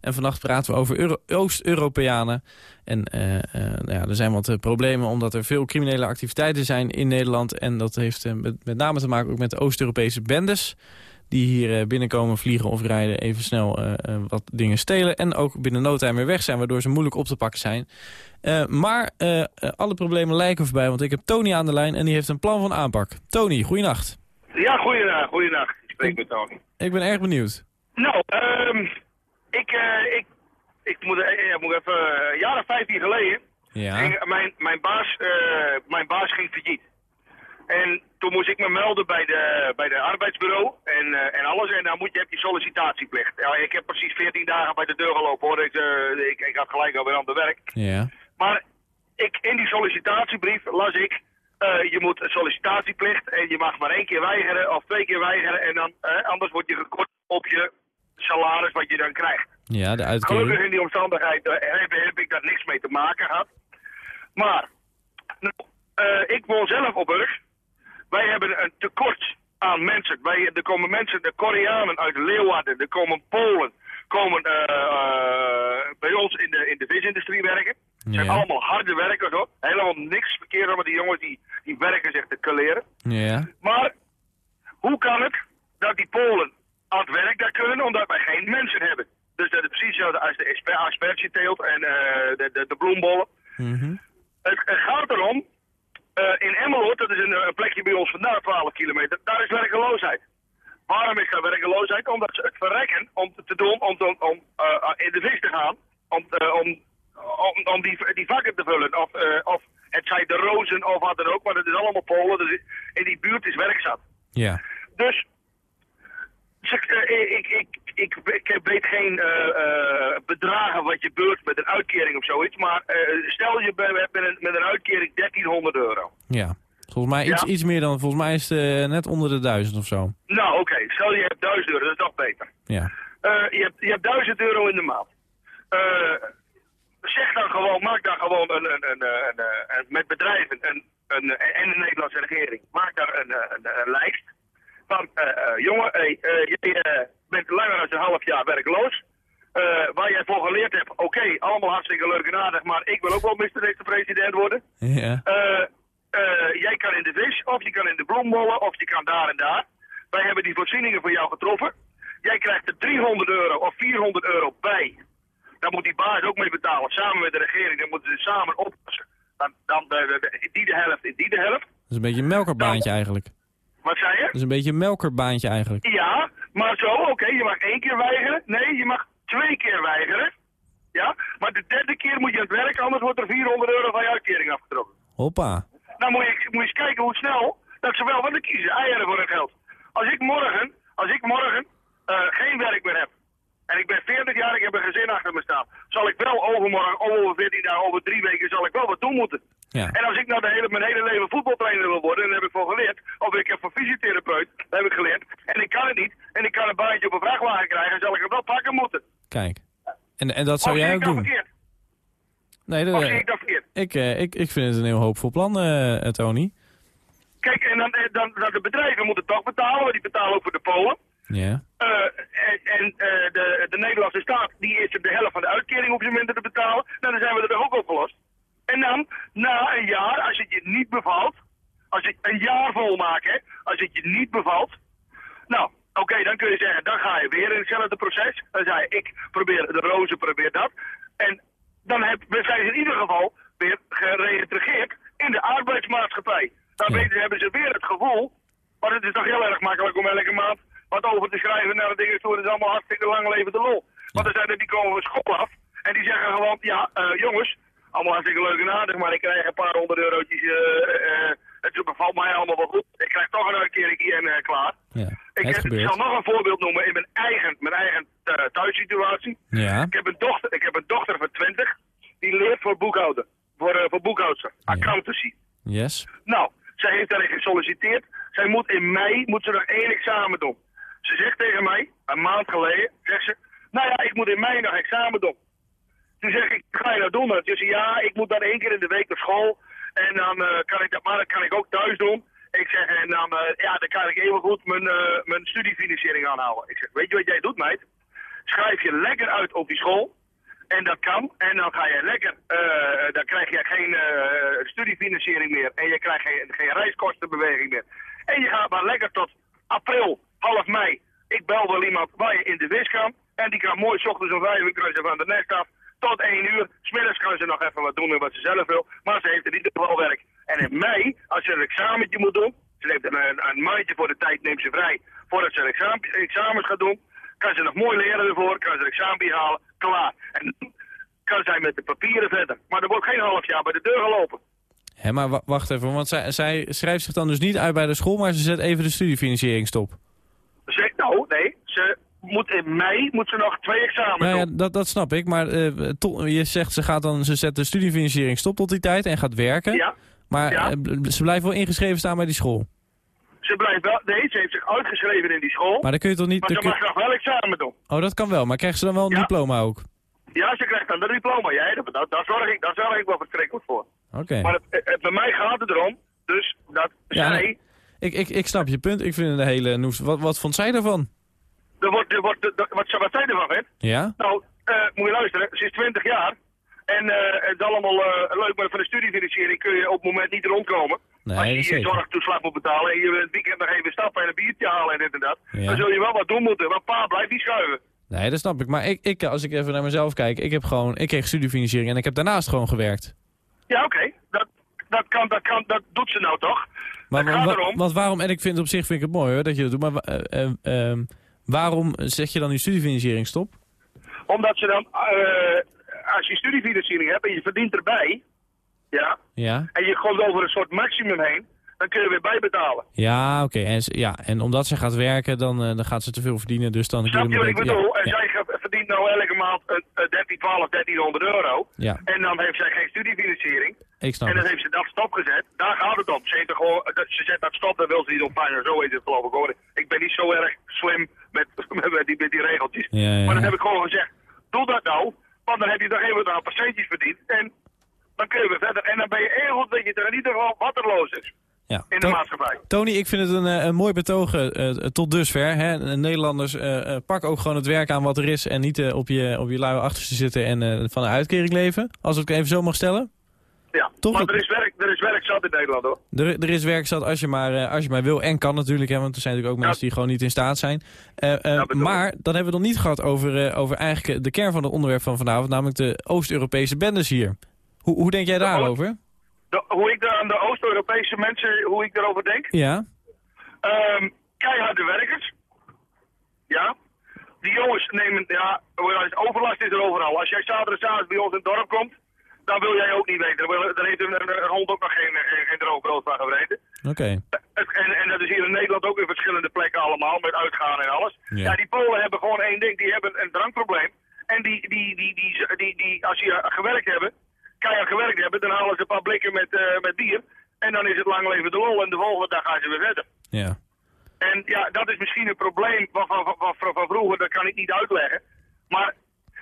En vannacht praten we over Oost-Europeanen. En uh, uh, nou ja, er zijn wat uh, problemen omdat er veel criminele activiteiten zijn in Nederland. En dat heeft met, met, name te maken ook met de Oost-Europese bendes. Die hier binnenkomen, vliegen of rijden, even snel wat dingen stelen. En ook binnen no time weer weg zijn, waardoor ze moeilijk op te pakken zijn. maar alle problemen lijken voorbij, want ik heb Tony aan de lijn en die heeft een plan van aanpak. Tony, goeienacht. Ja, goeiedag, goeiedag. Ik spreek met Tony. Ik ben erg benieuwd. Nou, um, ik, uh, ik, ik moet, uh, moet even, uh, jaren 15 geleden, ja. ging, mijn, mijn, baas, uh, mijn baas ging failliet. En toen moest ik me melden bij de, bij de arbeidsbureau en, eh, en alles. En dan moet je, heb je sollicitatieplicht. Ja, ik heb precies 14 dagen bij de deur gelopen hoor. Ik, eh, ik, ik had gelijk alweer aan de werk. Ja. Maar ik, in die sollicitatiebrief las ik, eh, je moet een sollicitatieplicht en je mag maar één keer weigeren of twee keer weigeren. En dan, eh, anders word je gekort op je salaris wat je dan krijgt. Ja, de Gelukkig uitkering. in die omstandigheid eh, heb, heb ik daar niks mee te maken gehad. Maar, nou, ik woon zelf op Urk. Wij hebben een tekort aan mensen. Wij, er komen mensen, de Koreanen uit Leeuwarden, er komen Polen, komen bij ons in de, in de visindustrie werken. Het zijn Ja. allemaal harde werkers hoor. Helemaal niks verkeerd met die jongens die, die werken zich te kaleren. Ja. Maar hoe kan het dat die Polen aan het werk daar kunnen omdat wij geen mensen hebben? Dus dat is precies hetzelfde als de asper- aspergeteelt en eh, de, de, de bloembollen. Mhm. Het, het gaat erom, eh, in Emmeloord, dat is een, eh, plekje bij ons vandaan, 12 kilometer, daar is werkeloosheid. Waarom is daar werkeloosheid? Omdat ze het verrekken om te doen, om, te- om in de vis te gaan, om, om, om, om die, die vakken te vullen. Of, of het zij de rozen of wat dan ook, maar het is allemaal Polen. Dus in die buurt is werkzaam. Ja. Dus ze- eh, ik, ik, ik, ik weet geen eh, eh, bedragen wat je beurt met een uitkering of zoiets. Maar eh, stel je bent met een, met een uitkering 1300 euro. Ja. Volgens mij iets, Ja. iets meer dan, volgens mij is het eh, net onder de duizend of zo. Nou oké, stel je hebt 1000 euro, dat is nog beter. Ja. Eh, je, hebt, je hebt 1000 euro in de maand. Eh, zeg dan gewoon, maak dan gewoon een, een, een, een, een- een- met bedrijven een, en de Nederlandse regering, maak daar een, lijst van, eh, eh, jongen, hey, eh, jij eh, bent langer dan een half jaar werkloos. Eh, waar jij voor geleerd hebt, oké, allemaal hartstikke leuk en aardig, maar ik wil ook wel minister-president worden. Ja. Eh, eh, jij kan in de vis, of je kan in de bloembollen, of je kan daar en daar. Wij hebben die voorzieningen voor jou getroffen. Jij krijgt er 300 euro of 400 euro bij. Dan moet die baas ook mee betalen, samen met de regering. Dan moeten ze samen oppassen. Dan, dan de, die de helft, die de helft. Dat is een beetje een melkerbaantje eigenlijk. Wat zei je? Dat is een beetje een melkerbaantje eigenlijk. Ja, maar zo, oké, je mag één keer weigeren. Nee, je mag twee keer weigeren. Ja, maar de derde keer moet je aan het werk, anders wordt er 400 euro van je uitkering afgetrokken. Hoppa. Nou moet je, moet je eens kijken hoe snel dat ze wel wat te kiezen. Eieren voor hun geld. Als ik morgen, als ik morgen eh, geen werk meer heb. En ik ben 40 jaar, ik heb een gezin achter me staan. Zal ik wel overmorgen, over 14 dagen, over drie weken, zal ik wel wat doen moeten. Ja. En als ik nou de hele, mijn hele leven voetbaltrainer wil worden, en daar heb ik voor geleerd. Of ik heb voor fysiotherapeut, daar heb ik geleerd. En ik kan het niet. En ik kan een baantje op een vrachtwagen krijgen, zal ik het wel pakken moeten. Kijk. En, en dat zou of jij ook doen? verkeerd? Nee, dat, Of ik dat verkeerd? ik, eh, ik, ik vind het een heel hoopvol plan, eh, eh, Tony. Kijk, en dan, dan, dan de bedrijven moeten toch betalen, want die betalen ook voor de Polen. Ja. Eh, en en eh, de, de Nederlandse staat die is de helft van de uitkering hoef je minder te betalen. Nou, dan zijn we er toch ook opgelost. En dan, na een jaar, als het je niet bevalt, als je een jaar volmaakt, hè, als het je niet bevalt, nou, oké, dan kun je zeggen, dan ga je weer in hetzelfde proces. Dan zei je, ik probeer de rozen, probeer dat. En dan heb, zijn ze in ieder geval weer gereïntegreerd in de arbeidsmaatschappij. Dan Ja. weten, hebben ze weer het gevoel, maar het is toch heel erg makkelijk om elke maand wat over te schrijven naar de dingen toe. Dat is allemaal hartstikke lang leven de lol. Want er zijn er die komen van school af en die zeggen gewoon, ja, eh, jongens, allemaal hartstikke leuk en aardig, maar ik krijg een paar honderd eurotjes, eh, eh, het bevalt mij allemaal wel goed. Ik krijg toch een uitkering hier en klaar. ja. Ik, heb- ik zal nog een voorbeeld noemen in mijn eigen, mijn eigen thuissituatie. Ja. Ik heb, een dochter, ik heb een dochter van 20, die leert voor boekhouden. Voor, voor boekhoudster, accountancy. Yes. Nou, zij heeft daarin gesolliciteerd. Zij moet in mei moet ze nog één examen doen. Ze zegt tegen mij, een maand geleden, zegt ze... Nou ja, ik moet in mei nog examen doen. Toen zeg ik, ga je dat doen? Toen zei ze, ja, ik moet dan één keer in de week naar school. En dan eh, kan ik dat, maar dat kan ik ook thuis doen. Ik zeg, en dan, eh, ja, dan kan ik even goed mijn, eh, mijn studiefinanciering aanhouden. Ik zeg, weet je wat jij doet, meid? Schrijf je lekker uit op die school. En dat kan. En dan ga je lekker, dan krijg je geen studiefinanciering meer. En je krijgt geen, geen reiskostenbeweging meer. En je gaat maar lekker tot april, half mei. Ik bel wel iemand waar je in de vis kan. En die kan mooi ochtends om vijf uur kruisen van de nest af. Tot één uur. Smiddags kan ze nog even wat doen wat ze zelf wil. Maar ze heeft in ieder geval werk. En in mei, als ze een examentje moet doen. Ze neemt een, een maandje voor de tijd, neemt ze vrij. Voordat ze examen, examens gaat doen. Kan ze nog mooi leren ervoor. Kan ze een examen halen. Klaar. En kan zij met de papieren verder. Maar er wordt geen half jaar bij de deur gelopen. Hé, maar wa- wacht even, want zij schrijft zich dan dus niet uit bij de school... maar ze zet even de studiefinanciering stop. Ze, nou, nee, ze moet in mei moet ze nog twee examens Nou ja, doen. dat, dat snap ik, maar eh, to- je zegt ze, gaat dan, ze zet de studiefinanciering stop tot die tijd en gaat werken. Ja, Maar Ja. eh, ze blijft wel ingeschreven staan bij die school. ze blijft wel, nee, ze heeft zich uitgeschreven in die school. Maar dan kun je toch niet... Maar ze kun- mag nog wel examen doen. Oh, dat kan wel, maar krijgt ze dan wel een Ja. diploma ook? Ja, ze krijgt dan de diploma. Ja, dat, dat, daar, zorg ik, daar zorg ik wel verschrikkelijk voor. Oké. Maar het, het- bij mij gaat het erom, dus dat zij... Ik, ik, ik snap je punt, ik vind het een hele noes. Wat, wat vond zij daarvan? Er wordt, er wordt, er- wat, wat zij ervan vindt? Ja? Nou, eh, moet je luisteren, ze is 20 jaar. En eh, het is allemaal eh, leuk, maar van de studiefinanciering kun je op het moment niet rondkomen. Nee, Als je je zorgtoeslag moet betalen en je het weekend nog even stappen en een biertje halen en dit en dat. Ja. Dan zul je wel wat doen moeten, want pa blijft niet schuiven. Nee, dat snap ik. Maar ik, ik, als ik even naar mezelf kijk, ik heb gewoon, ik kreeg studiefinanciering en ik heb daarnaast gewoon gewerkt. Ja, oké. Dat, dat, kan, dat, kan, dat doet ze nou toch? Maar gaat erom, want waarom, en ik vind op zich vind ik het mooi hoor, dat je dat doet, maar eh, eh, ehm, waarom zet je dan die studiefinanciering stop? omdat ze dan, eh, als je studiefinanciering hebt en je verdient erbij, ja, Ja? en je komt over een soort maximum heen, dan kun je weer bijbetalen. Ja, oké. En, ja, en omdat ze gaat werken, dan, dan gaat ze te veel verdienen, dus dan... Snap je wat ik beter- bedoel? Ja, En zij verdient nou elke maand een, een 13, 12, 1300 euro. ja, En dan heeft zij geen studiefinanciering. ik snap En dan het. heeft ze dat stopgezet. Daar gaat het om. Ze, heeft er gewoon, ze zet dat stop, dan wil ze niet ontvangen. Zo is het geloof ik hoor. Ik ben niet zo erg slim met, met, die, met die regeltjes. Ja, ja, Maar dan heb ik gewoon gezegd, doe dat nou. Want dan heb je toch even een paar centjes verdiend. En dan kun je weer verder. En dan ben je heel goed dat je er in ieder geval watterloos is. Ja. In de To- maatschappij. Tony, ik vind het een, eh, een mooi betogen eh, tot dusver. Hè? Nederlanders, eh, eh, pak ook gewoon het werk aan wat er is... en niet eh, op, je, op je luie achterste zitten en eh, van een uitkering leven. Als ik het even zo mag stellen. Ja. Toch maar er is, werk, er is werk zat in Nederland hoor. Er, er is werk zat als je, maar, eh, als je maar wil en kan natuurlijk. Hè, want er zijn natuurlijk ook Ja. mensen die gewoon niet in staat zijn. Eh, eh, Ja, maar dan hebben we het nog niet gehad over, eh, over eigenlijk de kern van het onderwerp van vanavond. Namelijk de Oost-Europese bendes hier. Hoe, hoe denk jij daarover? De- hoe ik daar aan de Oost-Europese mensen, hoe ik daarover denk. Ja, Ehm keiharde werkers. Ja. Die jongens nemen, ja, overlast is er overal. Als jij zaterdagavond bij ons in het dorp komt, dan wil jij ook niet weten. Dan, heeft een, een, een hond ook nog geen, geen, geen droog brood van gevreten. oké. En, en dat is hier in Nederland ook in verschillende plekken allemaal, met uitgaan en alles. Ja. Ja, die Polen hebben gewoon één ding, die hebben een drankprobleem. En die, die, die, die, die, die, als die gewerkt hebben, keihard gewerkt hebben, dan halen ze een paar blikken met, eh, met bier. En dan is het lang leven de lol en de volgende dag gaan ze weer verder. Ja. En ja, dat is misschien een probleem van, van, van, van, van vroeger, dat kan ik niet uitleggen. Maar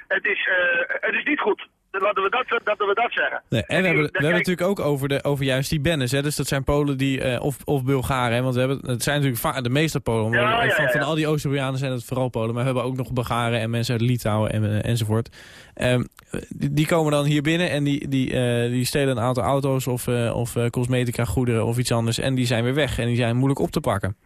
het is, eh, het is niet goed. Laten we dat, laten we dat zeggen. Nee, en we hebben, we Kijk, hebben het natuurlijk ook over, de, over juist die bendes. Hè? Dus dat zijn Polen die, eh, of, of Bulgaren. Hè? Want we hebben, het zijn natuurlijk de meeste Polen. Ja, van, ja, ja, van al die Oost-Europeanen zijn het vooral Polen. Maar we hebben ook nog Bulgaren en mensen uit Litouwen en, eh, enzovoort. Ehm, die, die komen dan hier binnen en die, die, eh, die stelen een aantal auto's of, of cosmetica goederen of iets anders. En die zijn weer weg en die zijn moeilijk op te pakken.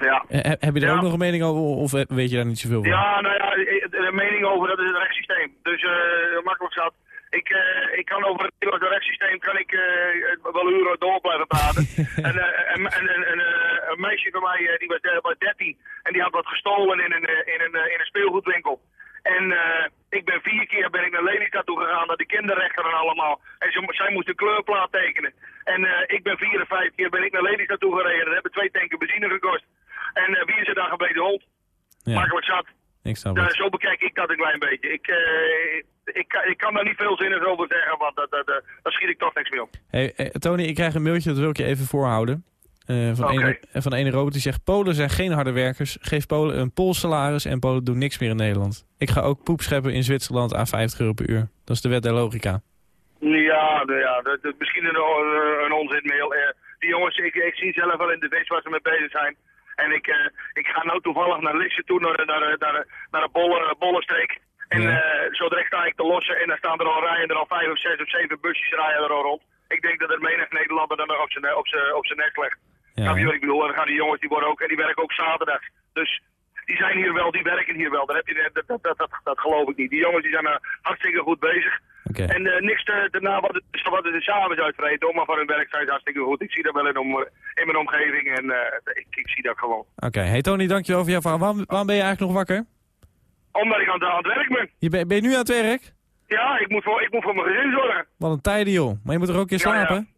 Ja. Eh, heb- je daar Ja. ook nog een mening over of eh, weet je daar niet zoveel van? Ja, nou ja, de mening over dat is het rechtssysteem. Dus eh makkelijk zat. Ik, eh, ik kan over het Nederlandse rechtssysteem kan ik eh, wel uren door blijven praten. en, eh, en, en, en, en, eh, een meisje van mij eh, die was, eh, was 13 en die had wat gestolen in een, eh, in een, eh, in een speelgoedwinkel. En eh, ik ben vier keer ben ik naar Lelystad toe gegaan, naar de kinderrechter en allemaal. En ze, zij moest een kleurplaat tekenen. En eh, ik ben vier of vijf keer ben ik naar Lelystad toe gereden. Dat hebben twee tanken benzine gekost. En eh, wie is er dan gebeten hond? Ja, Makkelijk zat. ik snap Ja, het. zo bekijk ik dat een klein beetje. Ik, eh, ik, kan- ik kan daar niet veel zinnigs over zeggen, want dat, dat, dat, daar schiet ik toch niks mee op. Hey, eh, Tony, ik krijg een mailtje, dat wil ik je even voorhouden. Van, Oké. een, van een Robert die zegt... Polen zijn geen harde werkers. Geef Polen een Pools salaris en Polen doen niks meer in Nederland. Ik ga ook poep scheppen in Zwitserland aan 50 euro per uur. Dat is de wet der logica. Ja, nou ja dat, dat, misschien een, een onzinmail. Die jongens, ik, ik zie zelf wel in de vis waar ze mee bezig zijn. En ik, eh, ik ga nou toevallig naar Lisse toe, naar, naar, naar, naar, naar een bolle, bollenstreek. En Ja. eh, zo direct sta ik te lossen en dan staan er al rijden er al vijf of zes of zeven busjes rijden er al rond. Ik denk dat er menig Nederlander dan nog op zijn, op zijn, op zijn nek legt. Ja, je wat ik bedoel? En dan gaan die jongens, die worden ook, en die werken ook zaterdag. Dus die zijn hier wel, die werken hier wel. Dat, heb je, dat, dat, dat, dat, dat geloof ik niet. Die jongens die zijn er hartstikke goed bezig. En eh, niks te, daarna wat het, wat het er s'avonds uitvreten, maar voor hun werk zijn ze hartstikke goed. Ik zie dat wel in, om, in mijn omgeving en eh, ik, ik zie dat gewoon. Oké. Hey Tony, dankjewel voor jouw verhaal. Waarom, waarom ben je eigenlijk nog wakker? Omdat ik aan, het- aan het werk ben. Je ben, ben je nu aan het werk? Ja, ik moet voor, ik moet voor mijn gezin zorgen. Wat een tijden joh. Maar je moet er ook een Ja, ja. slapen?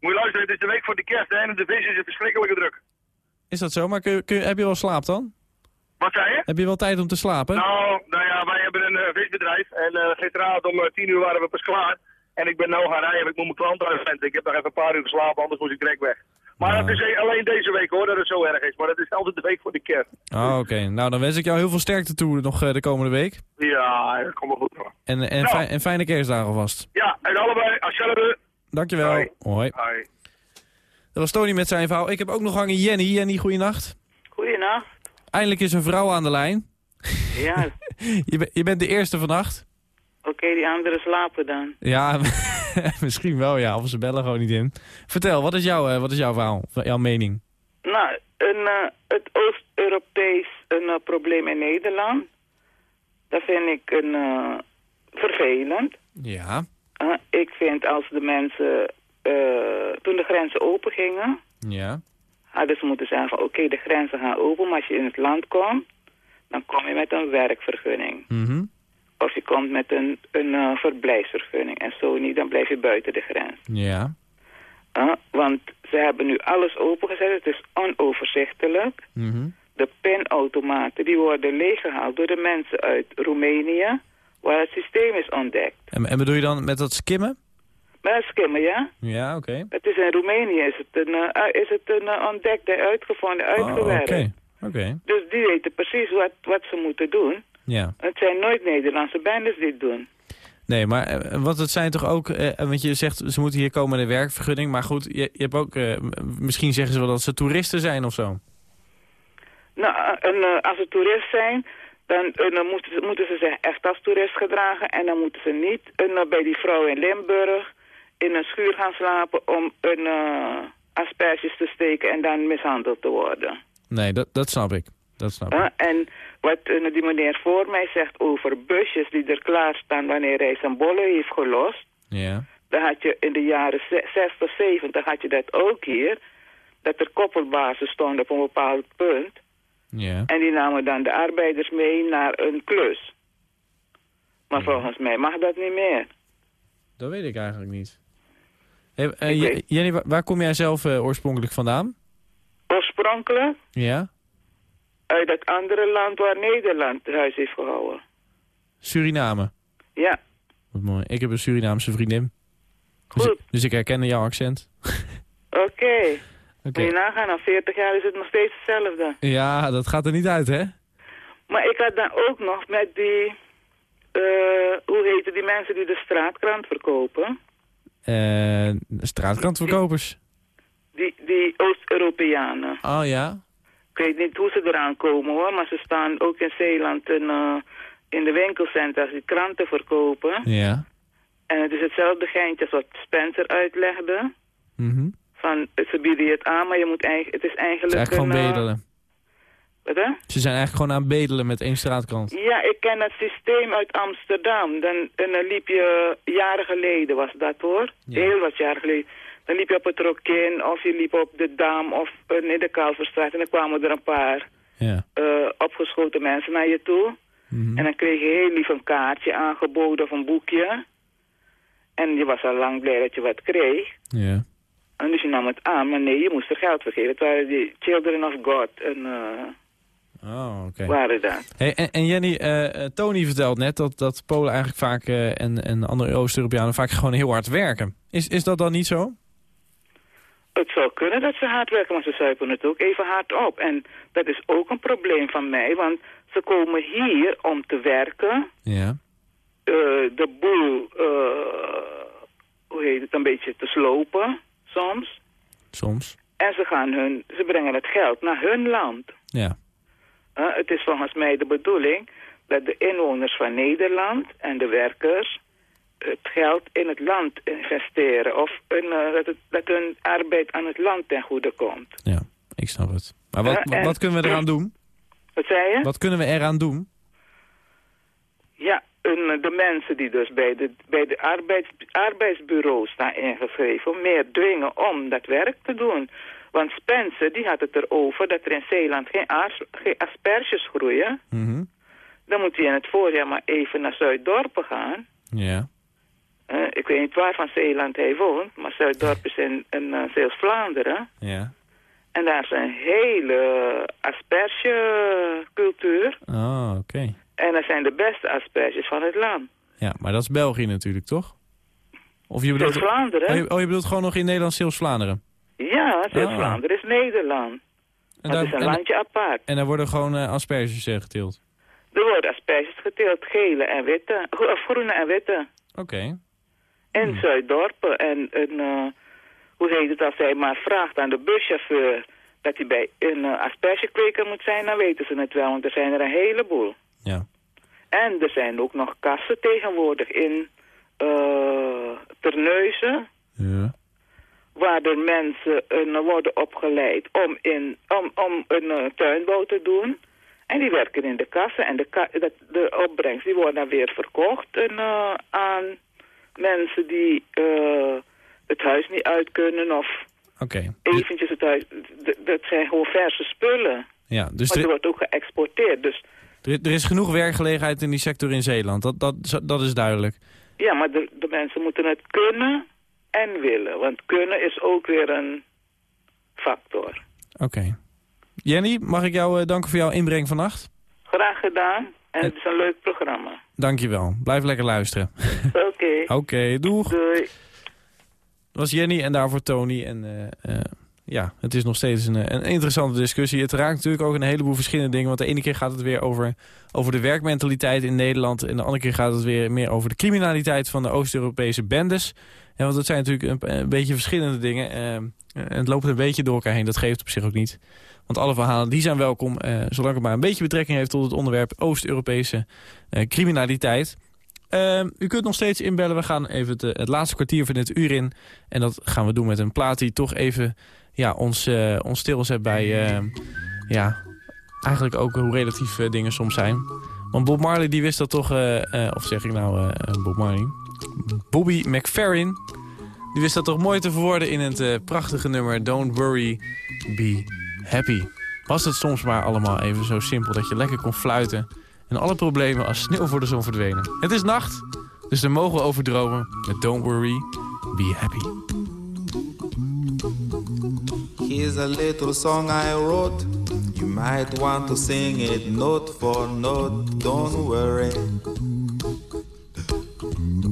Moet je luisteren, het is de week voor de kerst hè, en de vis is het verschrikkelijke druk. Is dat zo? Maar kun kun heb je wel slaap dan? Wat zei je? Heb je wel tijd om te slapen? Nou, nou ja, wij hebben een eh, visbedrijf en eh, gisteravond om eh, tien uur waren we pas klaar. En ik ben nou gaan rijden, ik moet mijn klant uitventen. Ik heb nog even een paar uur geslapen, anders moest ik direct weg. Maar Ja. het is eh, alleen deze week hoor, dat het zo erg is. Maar het is altijd de week voor de kerst. Oh, oké. Nou, dan wens ik jou heel veel sterkte toe nog eh, de komende week. Ja, dat komt wel goed hoor. En, en, Nou. fijn- en fijne kerstdagen alvast. Ja, en allebei, hetzelfde. Dankjewel. Hoi. Hoi. Hoi. Dat was Tony met zijn vrouw. Ik heb ook nog hangen Jenny. Jenny, goeienacht. Goedenacht. Eindelijk is een vrouw aan de lijn. Ja, Je, je bent de eerste vannacht. oké, die anderen slapen dan. Ja, misschien wel ja. Of ze bellen gewoon niet in. Vertel, wat is, jouw, eh, wat is jouw verhaal? Jouw mening? Nou, een, eh, het Oost-Europees een eh, probleem in Nederland. Dat vind ik een, vervelend. Ja. Ik vind als de mensen, toen de grenzen open gingen, Ja. Hadden ze moeten zeggen van oké, de grenzen gaan open, maar als je in het land komt, dan kom je met een werkvergunning. Mhm. Of je komt met een, een eh, verblijfsvergunning. En zo niet, dan blijf je buiten de grens. Ja. Uh, want ze hebben nu alles opengezet. Het is onoverzichtelijk. Mhm. De pinautomaten die worden leeggehaald door de mensen uit Roemenië... waar het systeem is ontdekt. En, en bedoel je dan met dat skimmen? Ja? Ja, oké. Het is in Roemenië is het een, eh, is het een eh, ontdekt, en uitgevonden, Oh, uitgewerkt. Oké. Oké. Dus die weten precies wat, wat ze moeten doen. Ja. Het zijn nooit Nederlandse bendes die het doen. Nee, maar eh, wat het zijn toch ook... eh, want je zegt, ze moeten hier komen met een werkvergunning. Maar goed, je, je hebt ook... eh, misschien zeggen ze wel dat ze toeristen zijn of zo. Nou, eh, en, eh, als ze toerist zijn, dan, eh, dan moeten, ze, moeten ze zich echt als toerist gedragen. En dan moeten ze niet eh, bij die vrouw in Limburg in een schuur gaan slapen om een uh, asperges te steken en dan mishandeld te worden. Nee, dat, dat snap ik. Dat snap ik. Uh, en wat uh, die meneer voor mij zegt over busjes die er klaar staan wanneer hij zijn bollen heeft gelost. Ja. Dan had je in de jaren 60, 70 had je dat ook hier. Dat er koppelbazen stonden op een bepaald punt. Ja. En die namen dan de arbeiders mee naar een klus. Maar ja. volgens mij mag dat niet meer. Dat weet ik eigenlijk niet. Hey, uh, weet... Jenny, waar, kom jij zelf uh, oorspronkelijk vandaan? Oorspronkelijk? Ja. Uit dat andere land waar Nederland huis heeft gehouden. Suriname? Ja. Wat mooi. Ik heb een Surinaamse vriendin. Goed. Dus, dus ik herkende jouw accent. Oké. Okay. Okay. Moet je nagaan, na 40 jaar is het nog steeds hetzelfde. Ja, dat gaat er niet uit, hè? Maar ik had dan ook nog met die... Uh, hoe heten die mensen die de straatkrant verkopen? Uh, straatkrantverkopers. Die, die, die Oost-Europeanen. Oh ja? Ik weet niet hoe ze eraan komen hoor, maar ze staan ook in Zeeland in, uh, in de winkelcentra's die kranten verkopen. Ja. En het is hetzelfde geintje als wat Spencer uitlegde. Mm -hmm. Van, ze bieden je het aan, maar je moet eigenlijk, het is eigenlijk... Het is eigenlijk een, gewoon bedelen. Hè? Ze zijn eigenlijk gewoon aan het bedelen met één straatkrant. Ja, ik ken het systeem uit Amsterdam. Dan, en dan liep je, jaren geleden was dat hoor, ja. heel wat jaren geleden. Dan liep je op het Rokin of je liep op de Dam of in de Kalverstraat en dan kwamen er een paar ja. uh, opgeschoten mensen naar je toe. Mm -hmm. En dan kreeg je heel lief een kaartje aangeboden of een boekje. En je was al lang blij dat je wat kreeg. Ja. En dus je nam het aan, maar nee, je moest er geld voor geven. Het waren die Children of God en... Uh, Oh, oké. Okay. Waren dat. Hey, en, en Jenny, uh, Tony vertelt net dat, dat Polen eigenlijk vaak uh, en, en andere Oost-Europeanen vaak gewoon heel hard werken. Is, is dat dan niet zo? Het zou kunnen dat ze hard werken, maar ze zuipen het ook even hard op. En dat is ook een probleem van mij, want ze komen hier om te werken. Ja. Uh, de boel, hoe heet het, een beetje te slopen, soms. Soms. En ze, gaan hun, ze brengen het geld naar hun land. Ja. Uh, het is volgens mij de bedoeling dat de inwoners van Nederland en de werkers het geld in het land investeren. Of uh, dat, het, dat hun arbeid aan het land ten goede komt. Ja, ik snap het. Maar wat, uh, en, wat kunnen we eraan doen? Wat zei je? Wat kunnen we eraan doen? Ja, een, de mensen die dus bij de, bij de arbeids, arbeidsbureaus staan ingeschreven... meer dwingen om dat werk te doen. Want Spencer die had het erover dat er in Zeeland geen, geen asperges groeien. Mm -hmm. Dan moet hij in het voorjaar maar even naar Zuiddorpen gaan. Ja. Eh, ik weet niet waar van Zeeland hij woont, maar Zuiddorp is in, in uh, Zeeuws-Vlaanderen. Ja. En daar is een hele aspergecultuur. Oh, oké. En dat zijn de beste asperges van het land. Ja, maar dat is België natuurlijk, toch? Of je bedoelt... Zeeuws-Vlaanderen? Oh, je, oh, je bedoelt gewoon nog in Nederland Zeeuws-Vlaanderen? Ja, Zeeuws-Vlaanderen is Nederland. En dat is een en- landje apart. En daar worden gewoon eh, asperges eh, geteeld? Er worden asperges geteeld, gele en witte, of groene en witte. Oké. In Zuiddorpen. En een, eh, hoe heet het als hij maar vraagt aan de buschauffeur dat hij bij een uh, aspergekweker moet zijn, dan weten ze het wel, want er zijn er een heleboel. Ja. En er zijn ook nog kassen tegenwoordig in uh, Terneuzen, Ja. Waar de mensen uh, worden opgeleid om, in, om, om een uh, tuinbouw te doen. En die werken in de kassen en de, ka de, de opbrengst die wordt dan weer verkocht en, uh, aan mensen die het huis niet uit kunnen of Oké. eventjes het huis... Dat zijn gewoon verse spullen. Ja, dus Maar er, er wordt ook geëxporteerd. Dus er, er is genoeg werkgelegenheid in die sector in Zeeland. Dat, dat, dat is duidelijk. ja, maar de, de mensen moeten het kunnen en willen. Want kunnen is ook weer een factor. Oké. Jenny, mag ik jou uh, danken voor jouw inbreng vannacht? Graag gedaan. En het is een leuk programma. Dankjewel. Blijf lekker luisteren. Oké. Okay. Oké, okay, doeg. Doei. Dat was Jenny en daarvoor Tony. En uh, uh, ja, het is nog steeds een, een, interessante discussie. Het raakt natuurlijk ook een heleboel verschillende dingen. Want de ene keer gaat het weer over, over de werkmentaliteit in Nederland. En de andere keer gaat het weer meer over de criminaliteit van de Oost-Europese bendes. Ja, want dat zijn natuurlijk een, beetje verschillende dingen. En het loopt een beetje door elkaar heen. Dat geeft op zich ook niet. Want alle verhalen die zijn welkom, uh, zolang het maar een beetje betrekking heeft tot het onderwerp Oost-Europese uh, criminaliteit. Uh, u kunt nog steeds inbellen. We gaan even het, het, laatste kwartier van dit uur in. En dat gaan we doen met een plaat die toch even ja, ons, ons stilzet bij... Uh, ja, eigenlijk ook hoe relatief dingen soms zijn. Want Bob Marley die wist dat toch... Of zeg ik nou Bob Marley? Bobby McFerrin. Die wist dat toch mooi te verwoorden in het prachtige nummer Don't Worry, Be Happy. Was het soms maar allemaal even zo simpel dat je lekker kon fluiten... en alle problemen als sneeuw voor de zon verdwenen. Het is nacht, dus mogen we over dromen met Don't Worry, Be Happy. Here's a little song I wrote. You might want to sing it for. Don't worry.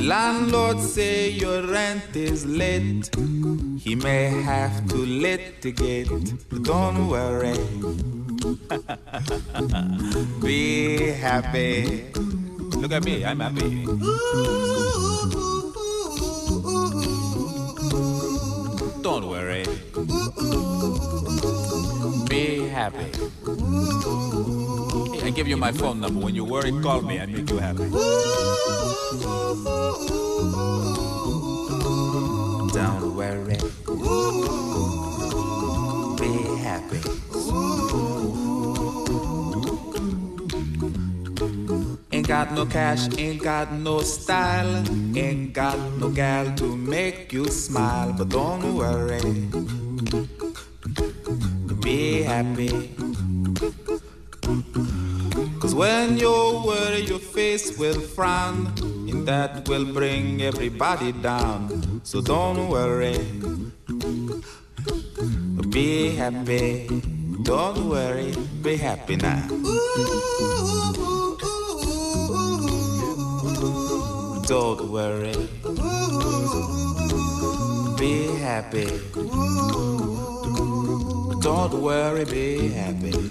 The landlord say your rent is late. He may have to litigate. but Don't worry. Be happy. Look at me, I'm happy. Don't worry. Be happy. I give you my phone number. When you worry, call me. I make you happy. Don't worry. Be happy. Ain't got no cash, ain't got no style, ain't got no gal to make you smile, but don't worry. Be happy. Cause when you worry, your face will frown, and that will bring everybody down. So don't worry. Be happy. Don't worry. Be happy now. Don't worry. Be happy. Don't worry, be happy.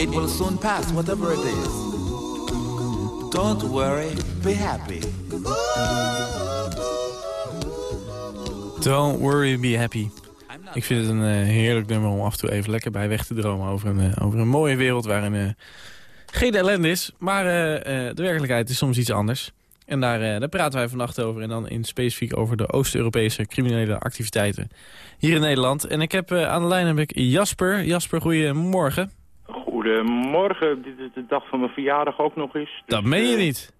It will soon pass, whatever it is. Don't worry, be happy. Don't worry, be happy. Ik vind het een eh, heerlijk nummer om af en toe even lekker bij weg te dromen... over een, eh, over een mooie wereld waarin eh, geen ellende is. Maar de werkelijkheid is soms iets anders. En daar, daar praten wij vannacht over. En dan in specifiek over de Oost-Europese criminele activiteiten hier in Nederland. En ik heb aan de lijn heb ik Jasper. Jasper, goedemorgen. Goedemorgen, dit is de dag van mijn verjaardag ook nog eens. Dus, Dat meen je eh, niet.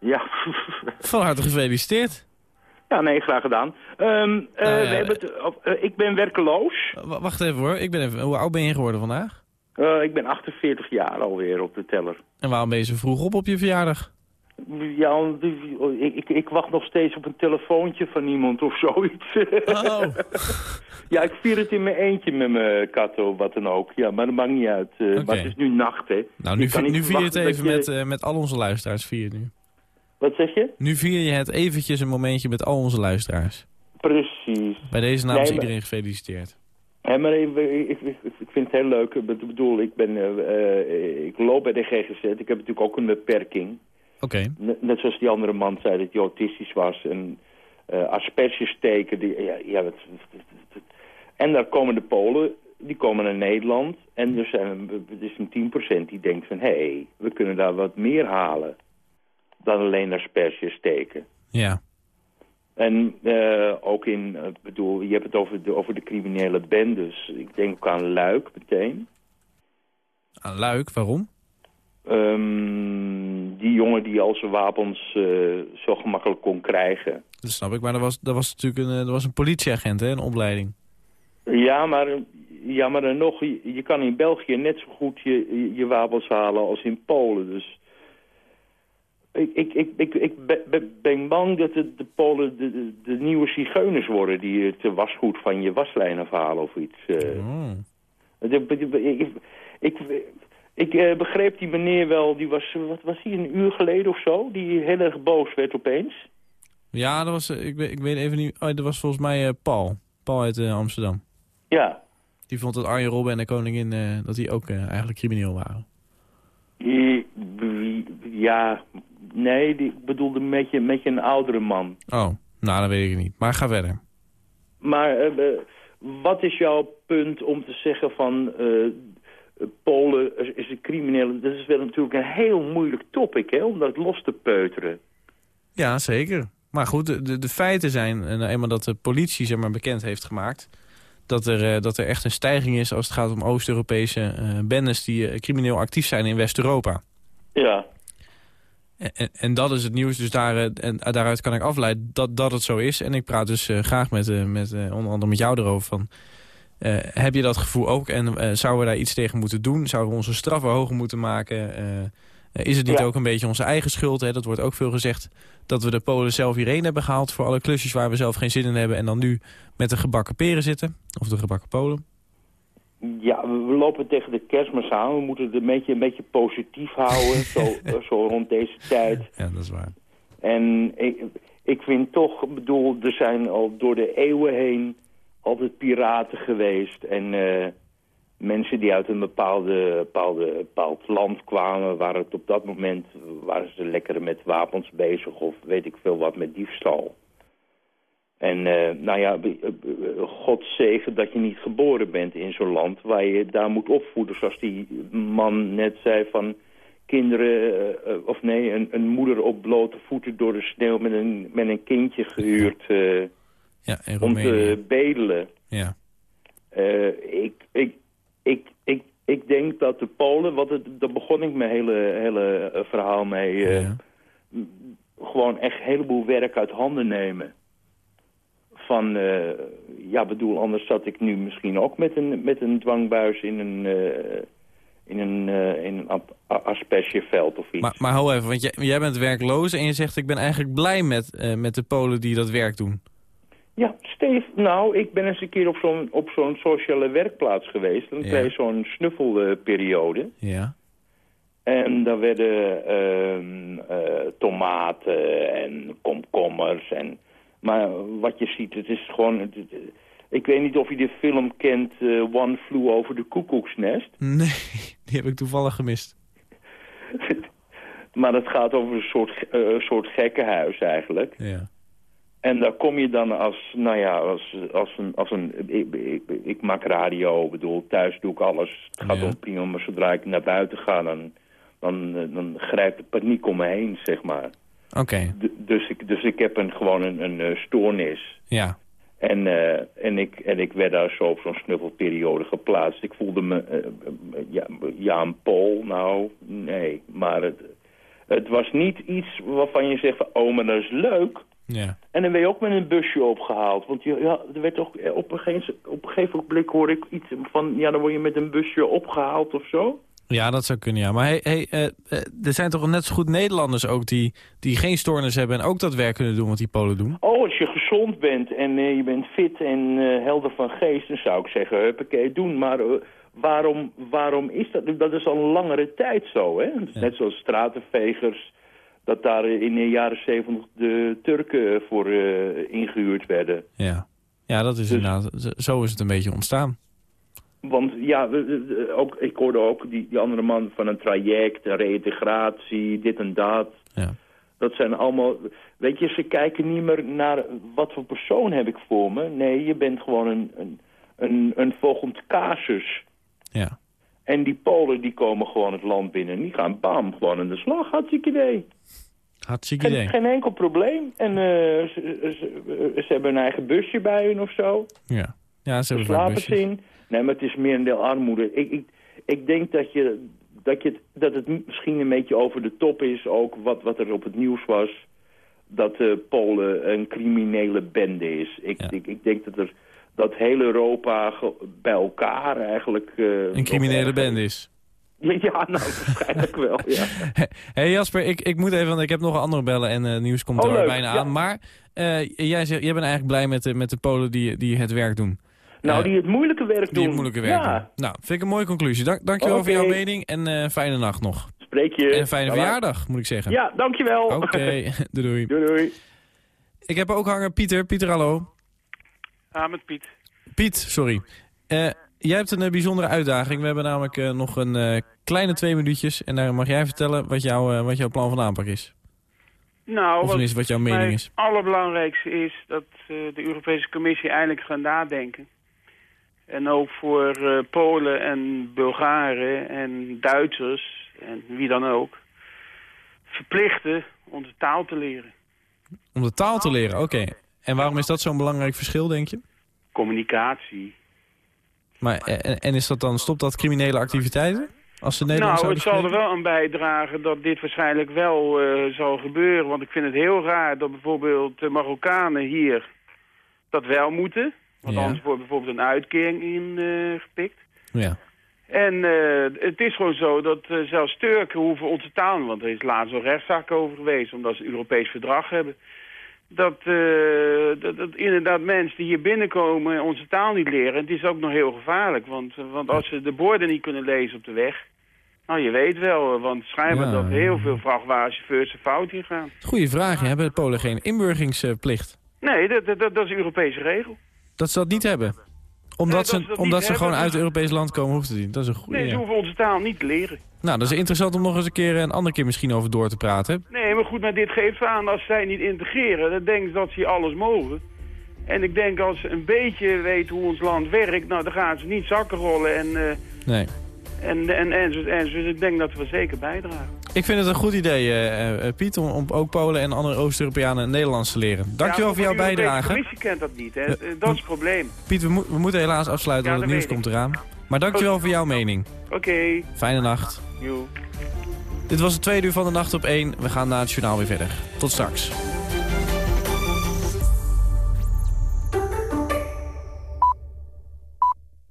Ja. Van harte gefeliciteerd. ja, nee, graag gedaan. Ehm, eh, Nou ja, we hebben het, eh, ik ben werkeloos. W- wacht even hoor, ik ben even, hoe oud ben je geworden vandaag? Ik ben 48 jaar alweer op de teller. En waarom ben je zo vroeg op op je verjaardag? Ja, die- ik, ik, ik wacht nog steeds op een telefoontje van iemand of zoiets. Oh. ja, ik vier het in mijn eentje met mijn kat of wat dan ook. Ja, maar dat maakt niet uit. eh. Maar het is nu nacht, hè. Nou, nu, vier je het even je- met, eh, met al onze luisteraars. Vier je nu. Wat zeg je? nu vier je het eventjes een momentje met al onze luisteraars. Precies. Bij deze namens Nee, maar- iedereen gefeliciteerd. Ja, maar even, ik, ik, vind het heel leuk. Ik bedoel, ik, ben, eh, ik loop bij de GGZ. Ik heb natuurlijk ook een beperking. Oké. Net, net zoals die andere man zei dat hij autistisch was. En eh asperges steken. Die, ja, ja, dat, dat- dat- en daar komen de Polen, die komen naar Nederland. En er zijn, het is een 10% die denkt van... hé, hey, we kunnen daar wat meer halen dan alleen asperges steken. Ja. En eh, ook in, eh, bedoel, je hebt het over de, over de criminele bendes. Ik denk ook aan Luik meteen. Aan Luik, waarom? Ehm, die jongen die al zijn wapens eh, zo gemakkelijk kon krijgen. Dat snap ik, maar dat was, dat was natuurlijk een, dat was een politieagent, hè, een opleiding. Ja, maar, ja, maar dan nog, je, je kan in België net zo goed je, je, je wapens halen als in Polen. Dus ik, ik, ik, ik, ik be- be- ben bang dat de, de Polen de, de, nieuwe zigeuners worden... die het wasgoed van je waslijn afhalen of iets. eh. Oh. De- Ik, ik, ik eh, begreep die meneer wel, die was, wat was hij, een uur geleden of zo? Die heel erg boos werd opeens. Ja, dat was, eh, ik, weet, ik weet even niet, oh, dat was volgens mij eh, Paul. Paul uit Amsterdam. Ja. Die vond dat Arjen Robben en de koningin, dat die ook eigenlijk crimineel waren. Ja, nee, die ik bedoelde met je, met je een oudere man. Oh, nou, dat weet ik niet. Maar ga verder. Maar wat is jouw punt om te zeggen van... Polen is- een criminele... Dat is wel natuurlijk een heel moeilijk topic, hè, om dat los te peuteren. Ja, zeker. Maar goed, de, de, feiten zijn nou eenmaal dat de politie zeg maar, bekend heeft gemaakt... Dat er, eh, dat er echt een stijging is als het gaat om Oost-Europese bendes... die eh, crimineel actief zijn in West-Europa. Ja. En, en, dat is het nieuws, dus daar, en, daaruit kan ik afleiden dat, dat het zo is. En ik praat dus graag met, met onder andere met jou erover van... eh, heb je dat gevoel ook en eh, zouden we daar iets tegen moeten doen? Zouden we onze straffen hoger moeten maken? Eh, is het niet Ja. ook een beetje onze eigen schuld? Hè? Dat wordt ook veel gezegd dat we de Polen zelf hierheen hebben gehaald... voor alle klusjes waar we zelf geen zin in hebben... en dan nu met de gebakken peren zitten. Of de gebakken Polen. Ja, we, lopen tegen de kerstmis aan. We moeten het een beetje, een beetje positief houden, zo, zo rond deze tijd. Ja, dat is waar. En ik, ik vind toch, ik bedoel, er zijn al door de eeuwen heen altijd piraten geweest. En eh, mensen die uit een bepaalde, bepaalde, bepaald land kwamen, waren het op dat moment waren ze lekker met wapens bezig of weet ik veel wat met diefstal. En eh, nou ja, eh, God zegen dat je niet geboren bent in zo'n land waar je daar moet opvoeden. Zoals die man net zei van kinderen, of nee, een, een moeder op blote voeten door de sneeuw met een, met een kindje gehuurd eh, Ja, in om te bedelen. Ja. Eh, ik, ik, ik, ik, ik denk dat de Polen, wat het, daar begon ik mijn hele, hele eh, verhaal mee, eh, Ja. gewoon echt een heleboel werk uit handen nemen. Van, eh, ja bedoel, anders zat ik nu misschien ook met een, met een dwangbuis in een, eh, in een, eh, in een aspergeveld of iets. Maar, maar hou even, want jij, jij bent werkloos en je zegt... ik ben eigenlijk blij met, eh, met de Polen die dat werk doen. Ja, Steve, nou, ik ben eens een keer op zo'n op zo'n sociale werkplaats geweest. Dan Ja. kreeg je zo'n snuffelperiode. Ja. En daar werden ehm, eh, tomaten en komkommers. En, maar wat je ziet, het is gewoon... het- het- ik weet niet of je de film kent, eh, One Flew Over the Cuckoo's Nest. Nee, die heb ik toevallig gemist. maar het gaat over een soort, eh, een soort gekkenhuis eigenlijk. Ja. En daar kom je dan als, nou ja, als, als een, als een ik, ik, ik maak radio, ik bedoel, thuis doe ik alles. Het gaat Ja. om prima, maar zodra ik naar buiten ga, dan, dan, dan grijpt de paniek om me heen, zeg maar. Oké, dus, ik, dus ik heb een, gewoon een, een eh, stoornis. ja. En, eh, en, ik, en ik werd daar zo op zo'n snuffelperiode geplaatst. Ik voelde me, eh, ja, ja, een Pool, nou, nee. Maar het, het was niet iets waarvan je zegt van, oh, maar dat is leuk. Ja. En dan ben je ook met een busje opgehaald. Want je, ja, er werd toch eh, op een, gegeven, op een gegeven moment hoor ik iets van... ja, dan word je met een busje opgehaald of zo. Ja, dat zou kunnen, ja. Maar hey, hey, eh, eh, er zijn toch net zo goed Nederlanders ook die, die geen stoornis hebben... en ook dat werk kunnen doen wat die Polen doen? Oh, als je gezond bent en je bent fit en helder van geest... dan zou ik zeggen, huppakee, doen. Maar waarom, waarom is dat? Dat is al een langere tijd zo, hè? Net zoals stratenvegers... dat daar in de jaren zeventig de Turken voor eh, ingehuurd werden. Ja. Ja, dat is Dus- inderdaad... Zo is het een beetje ontstaan. Want ja, ook, ik hoorde ook die, die andere man van een traject, een reïntegratie, dit en dat. Ja. Dat zijn allemaal... Weet je, ze kijken niet meer naar wat voor persoon heb ik voor me. Nee, je bent gewoon een, een, een, een volgend casus. Ja. En die Polen die komen gewoon het land binnen. Die gaan bam, gewoon aan de slag. Hartstikke idee. Hartstikke idee. geen enkel probleem. En eh, ze, ze, ze hebben een eigen busje bij hun of zo. Ja. Ja, ze hebben slapen zien. Nee, maar het is meer een deel armoede. Ik, ik, ik denk dat, je, dat, je, het- dat het misschien een beetje over de top is, ook wat, wat er op het nieuws was, dat eh, Polen een criminele bende is. Ik, Ja. ik, ik denk dat er dat heel Europa bij elkaar eigenlijk... eh, Een criminele band is. Ja, nou, waarschijnlijk wel, ja. hey Jasper, ik, ik moet even, want ik heb nog andere bellen en eh nieuws komt Oh, er bijna ja. aan. Maar eh, jij, zegt, jij bent eigenlijk blij met de, met de Polen die, die het werk doen. Nou, die het moeilijke werk doen. Die het moeilijke werk ja. doen. Nou, vind ik een mooie conclusie. Dank, dankjewel voor Oké. jouw mening en fijne nacht nog. Spreek je. En een fijne verjaardag, moet ik zeggen. Ja, dankjewel. Oké, doei, doei. doei, doei. Ik heb ook hangen Pieter. Pieter, hallo. Ja, met Piet. Piet, sorry. Eh, jij hebt een eh, bijzondere uitdaging. We hebben namelijk eh, nog een kleine twee minuutjes. En daar mag jij vertellen wat, jouw eh, wat jouw plan van aanpak is. Nou, Of tenminste wat jouw mening is. Het allerbelangrijkste is dat de Europese Commissie eindelijk gaat nadenken. En ook voor Polen en Bulgaren en Duitsers en wie dan ook. Verplichten onze taal te leren. Om de taal te leren, oké. En waarom is dat zo'n belangrijk verschil, denk je? Communicatie. Maar, eh, en, en is dat dan, stopt dat criminele activiteiten? Als ze Nederlands nou, het zal er wel aan bijdragen dat dit waarschijnlijk wel eh, zal gebeuren. Want ik vind het heel raar dat bijvoorbeeld de Marokkanen hier dat wel moeten. Want Ja. anders wordt bijvoorbeeld een uitkering ingepikt. Ja. En eh, het is gewoon zo dat eh, zelfs Turken hoeven onze taal... want er is laatst een rechtszaak over geweest... omdat ze een Europees verdrag hebben... Dat, eh, dat, dat inderdaad mensen die hier binnenkomen onze taal niet leren. Het is ook nog heel gevaarlijk. Want, eh, want als ze de borden niet kunnen lezen op de weg... Nou, je weet wel, eh, want schijnbaar Ja. dat heel veel vrachtwagenchauffeurs er fout in gaan. Goeie vraag. Hebben de Polen geen inburgingsplicht? Nee, dat, dat, dat, dat is een Europese regel. Dat ze dat niet hebben? Omdat Nee, ze, ze dat omdat ze gewoon uit het Europees land komen, hoeft het niet. Dat is een goede. Nee, ze hoeven onze taal niet te leren. Nou, dat is interessant om nog eens een keer een andere keer misschien over door te praten. Nee, maar goed, maar dit geeft aan, als zij niet integreren, dan denken ze dat ze hier alles mogen. En ik denk als ze een beetje weten hoe ons land werkt, nou dan gaan ze niet zakken rollen en, eh, Nee. en, en, en, zo, en zo. Ik denk dat we zeker bijdragen. Ik vind het een goed idee, eh, eh, Piet, om, om ook Polen en andere Oost-Europeanen Nederlands te leren. Dankjewel Ja, voor jouw De bijdrage. Europese Commissie kent dat niet, hè. Dat is het probleem. Piet, we, mo- we moeten helaas afsluiten, Ja, want het nieuws komt eraan. Maar dankjewel voor jouw mening. Oké. Fijne nacht. Joe. Dit was het tweede uur van de Nacht op 1. We gaan na het journaal weer verder. Tot straks.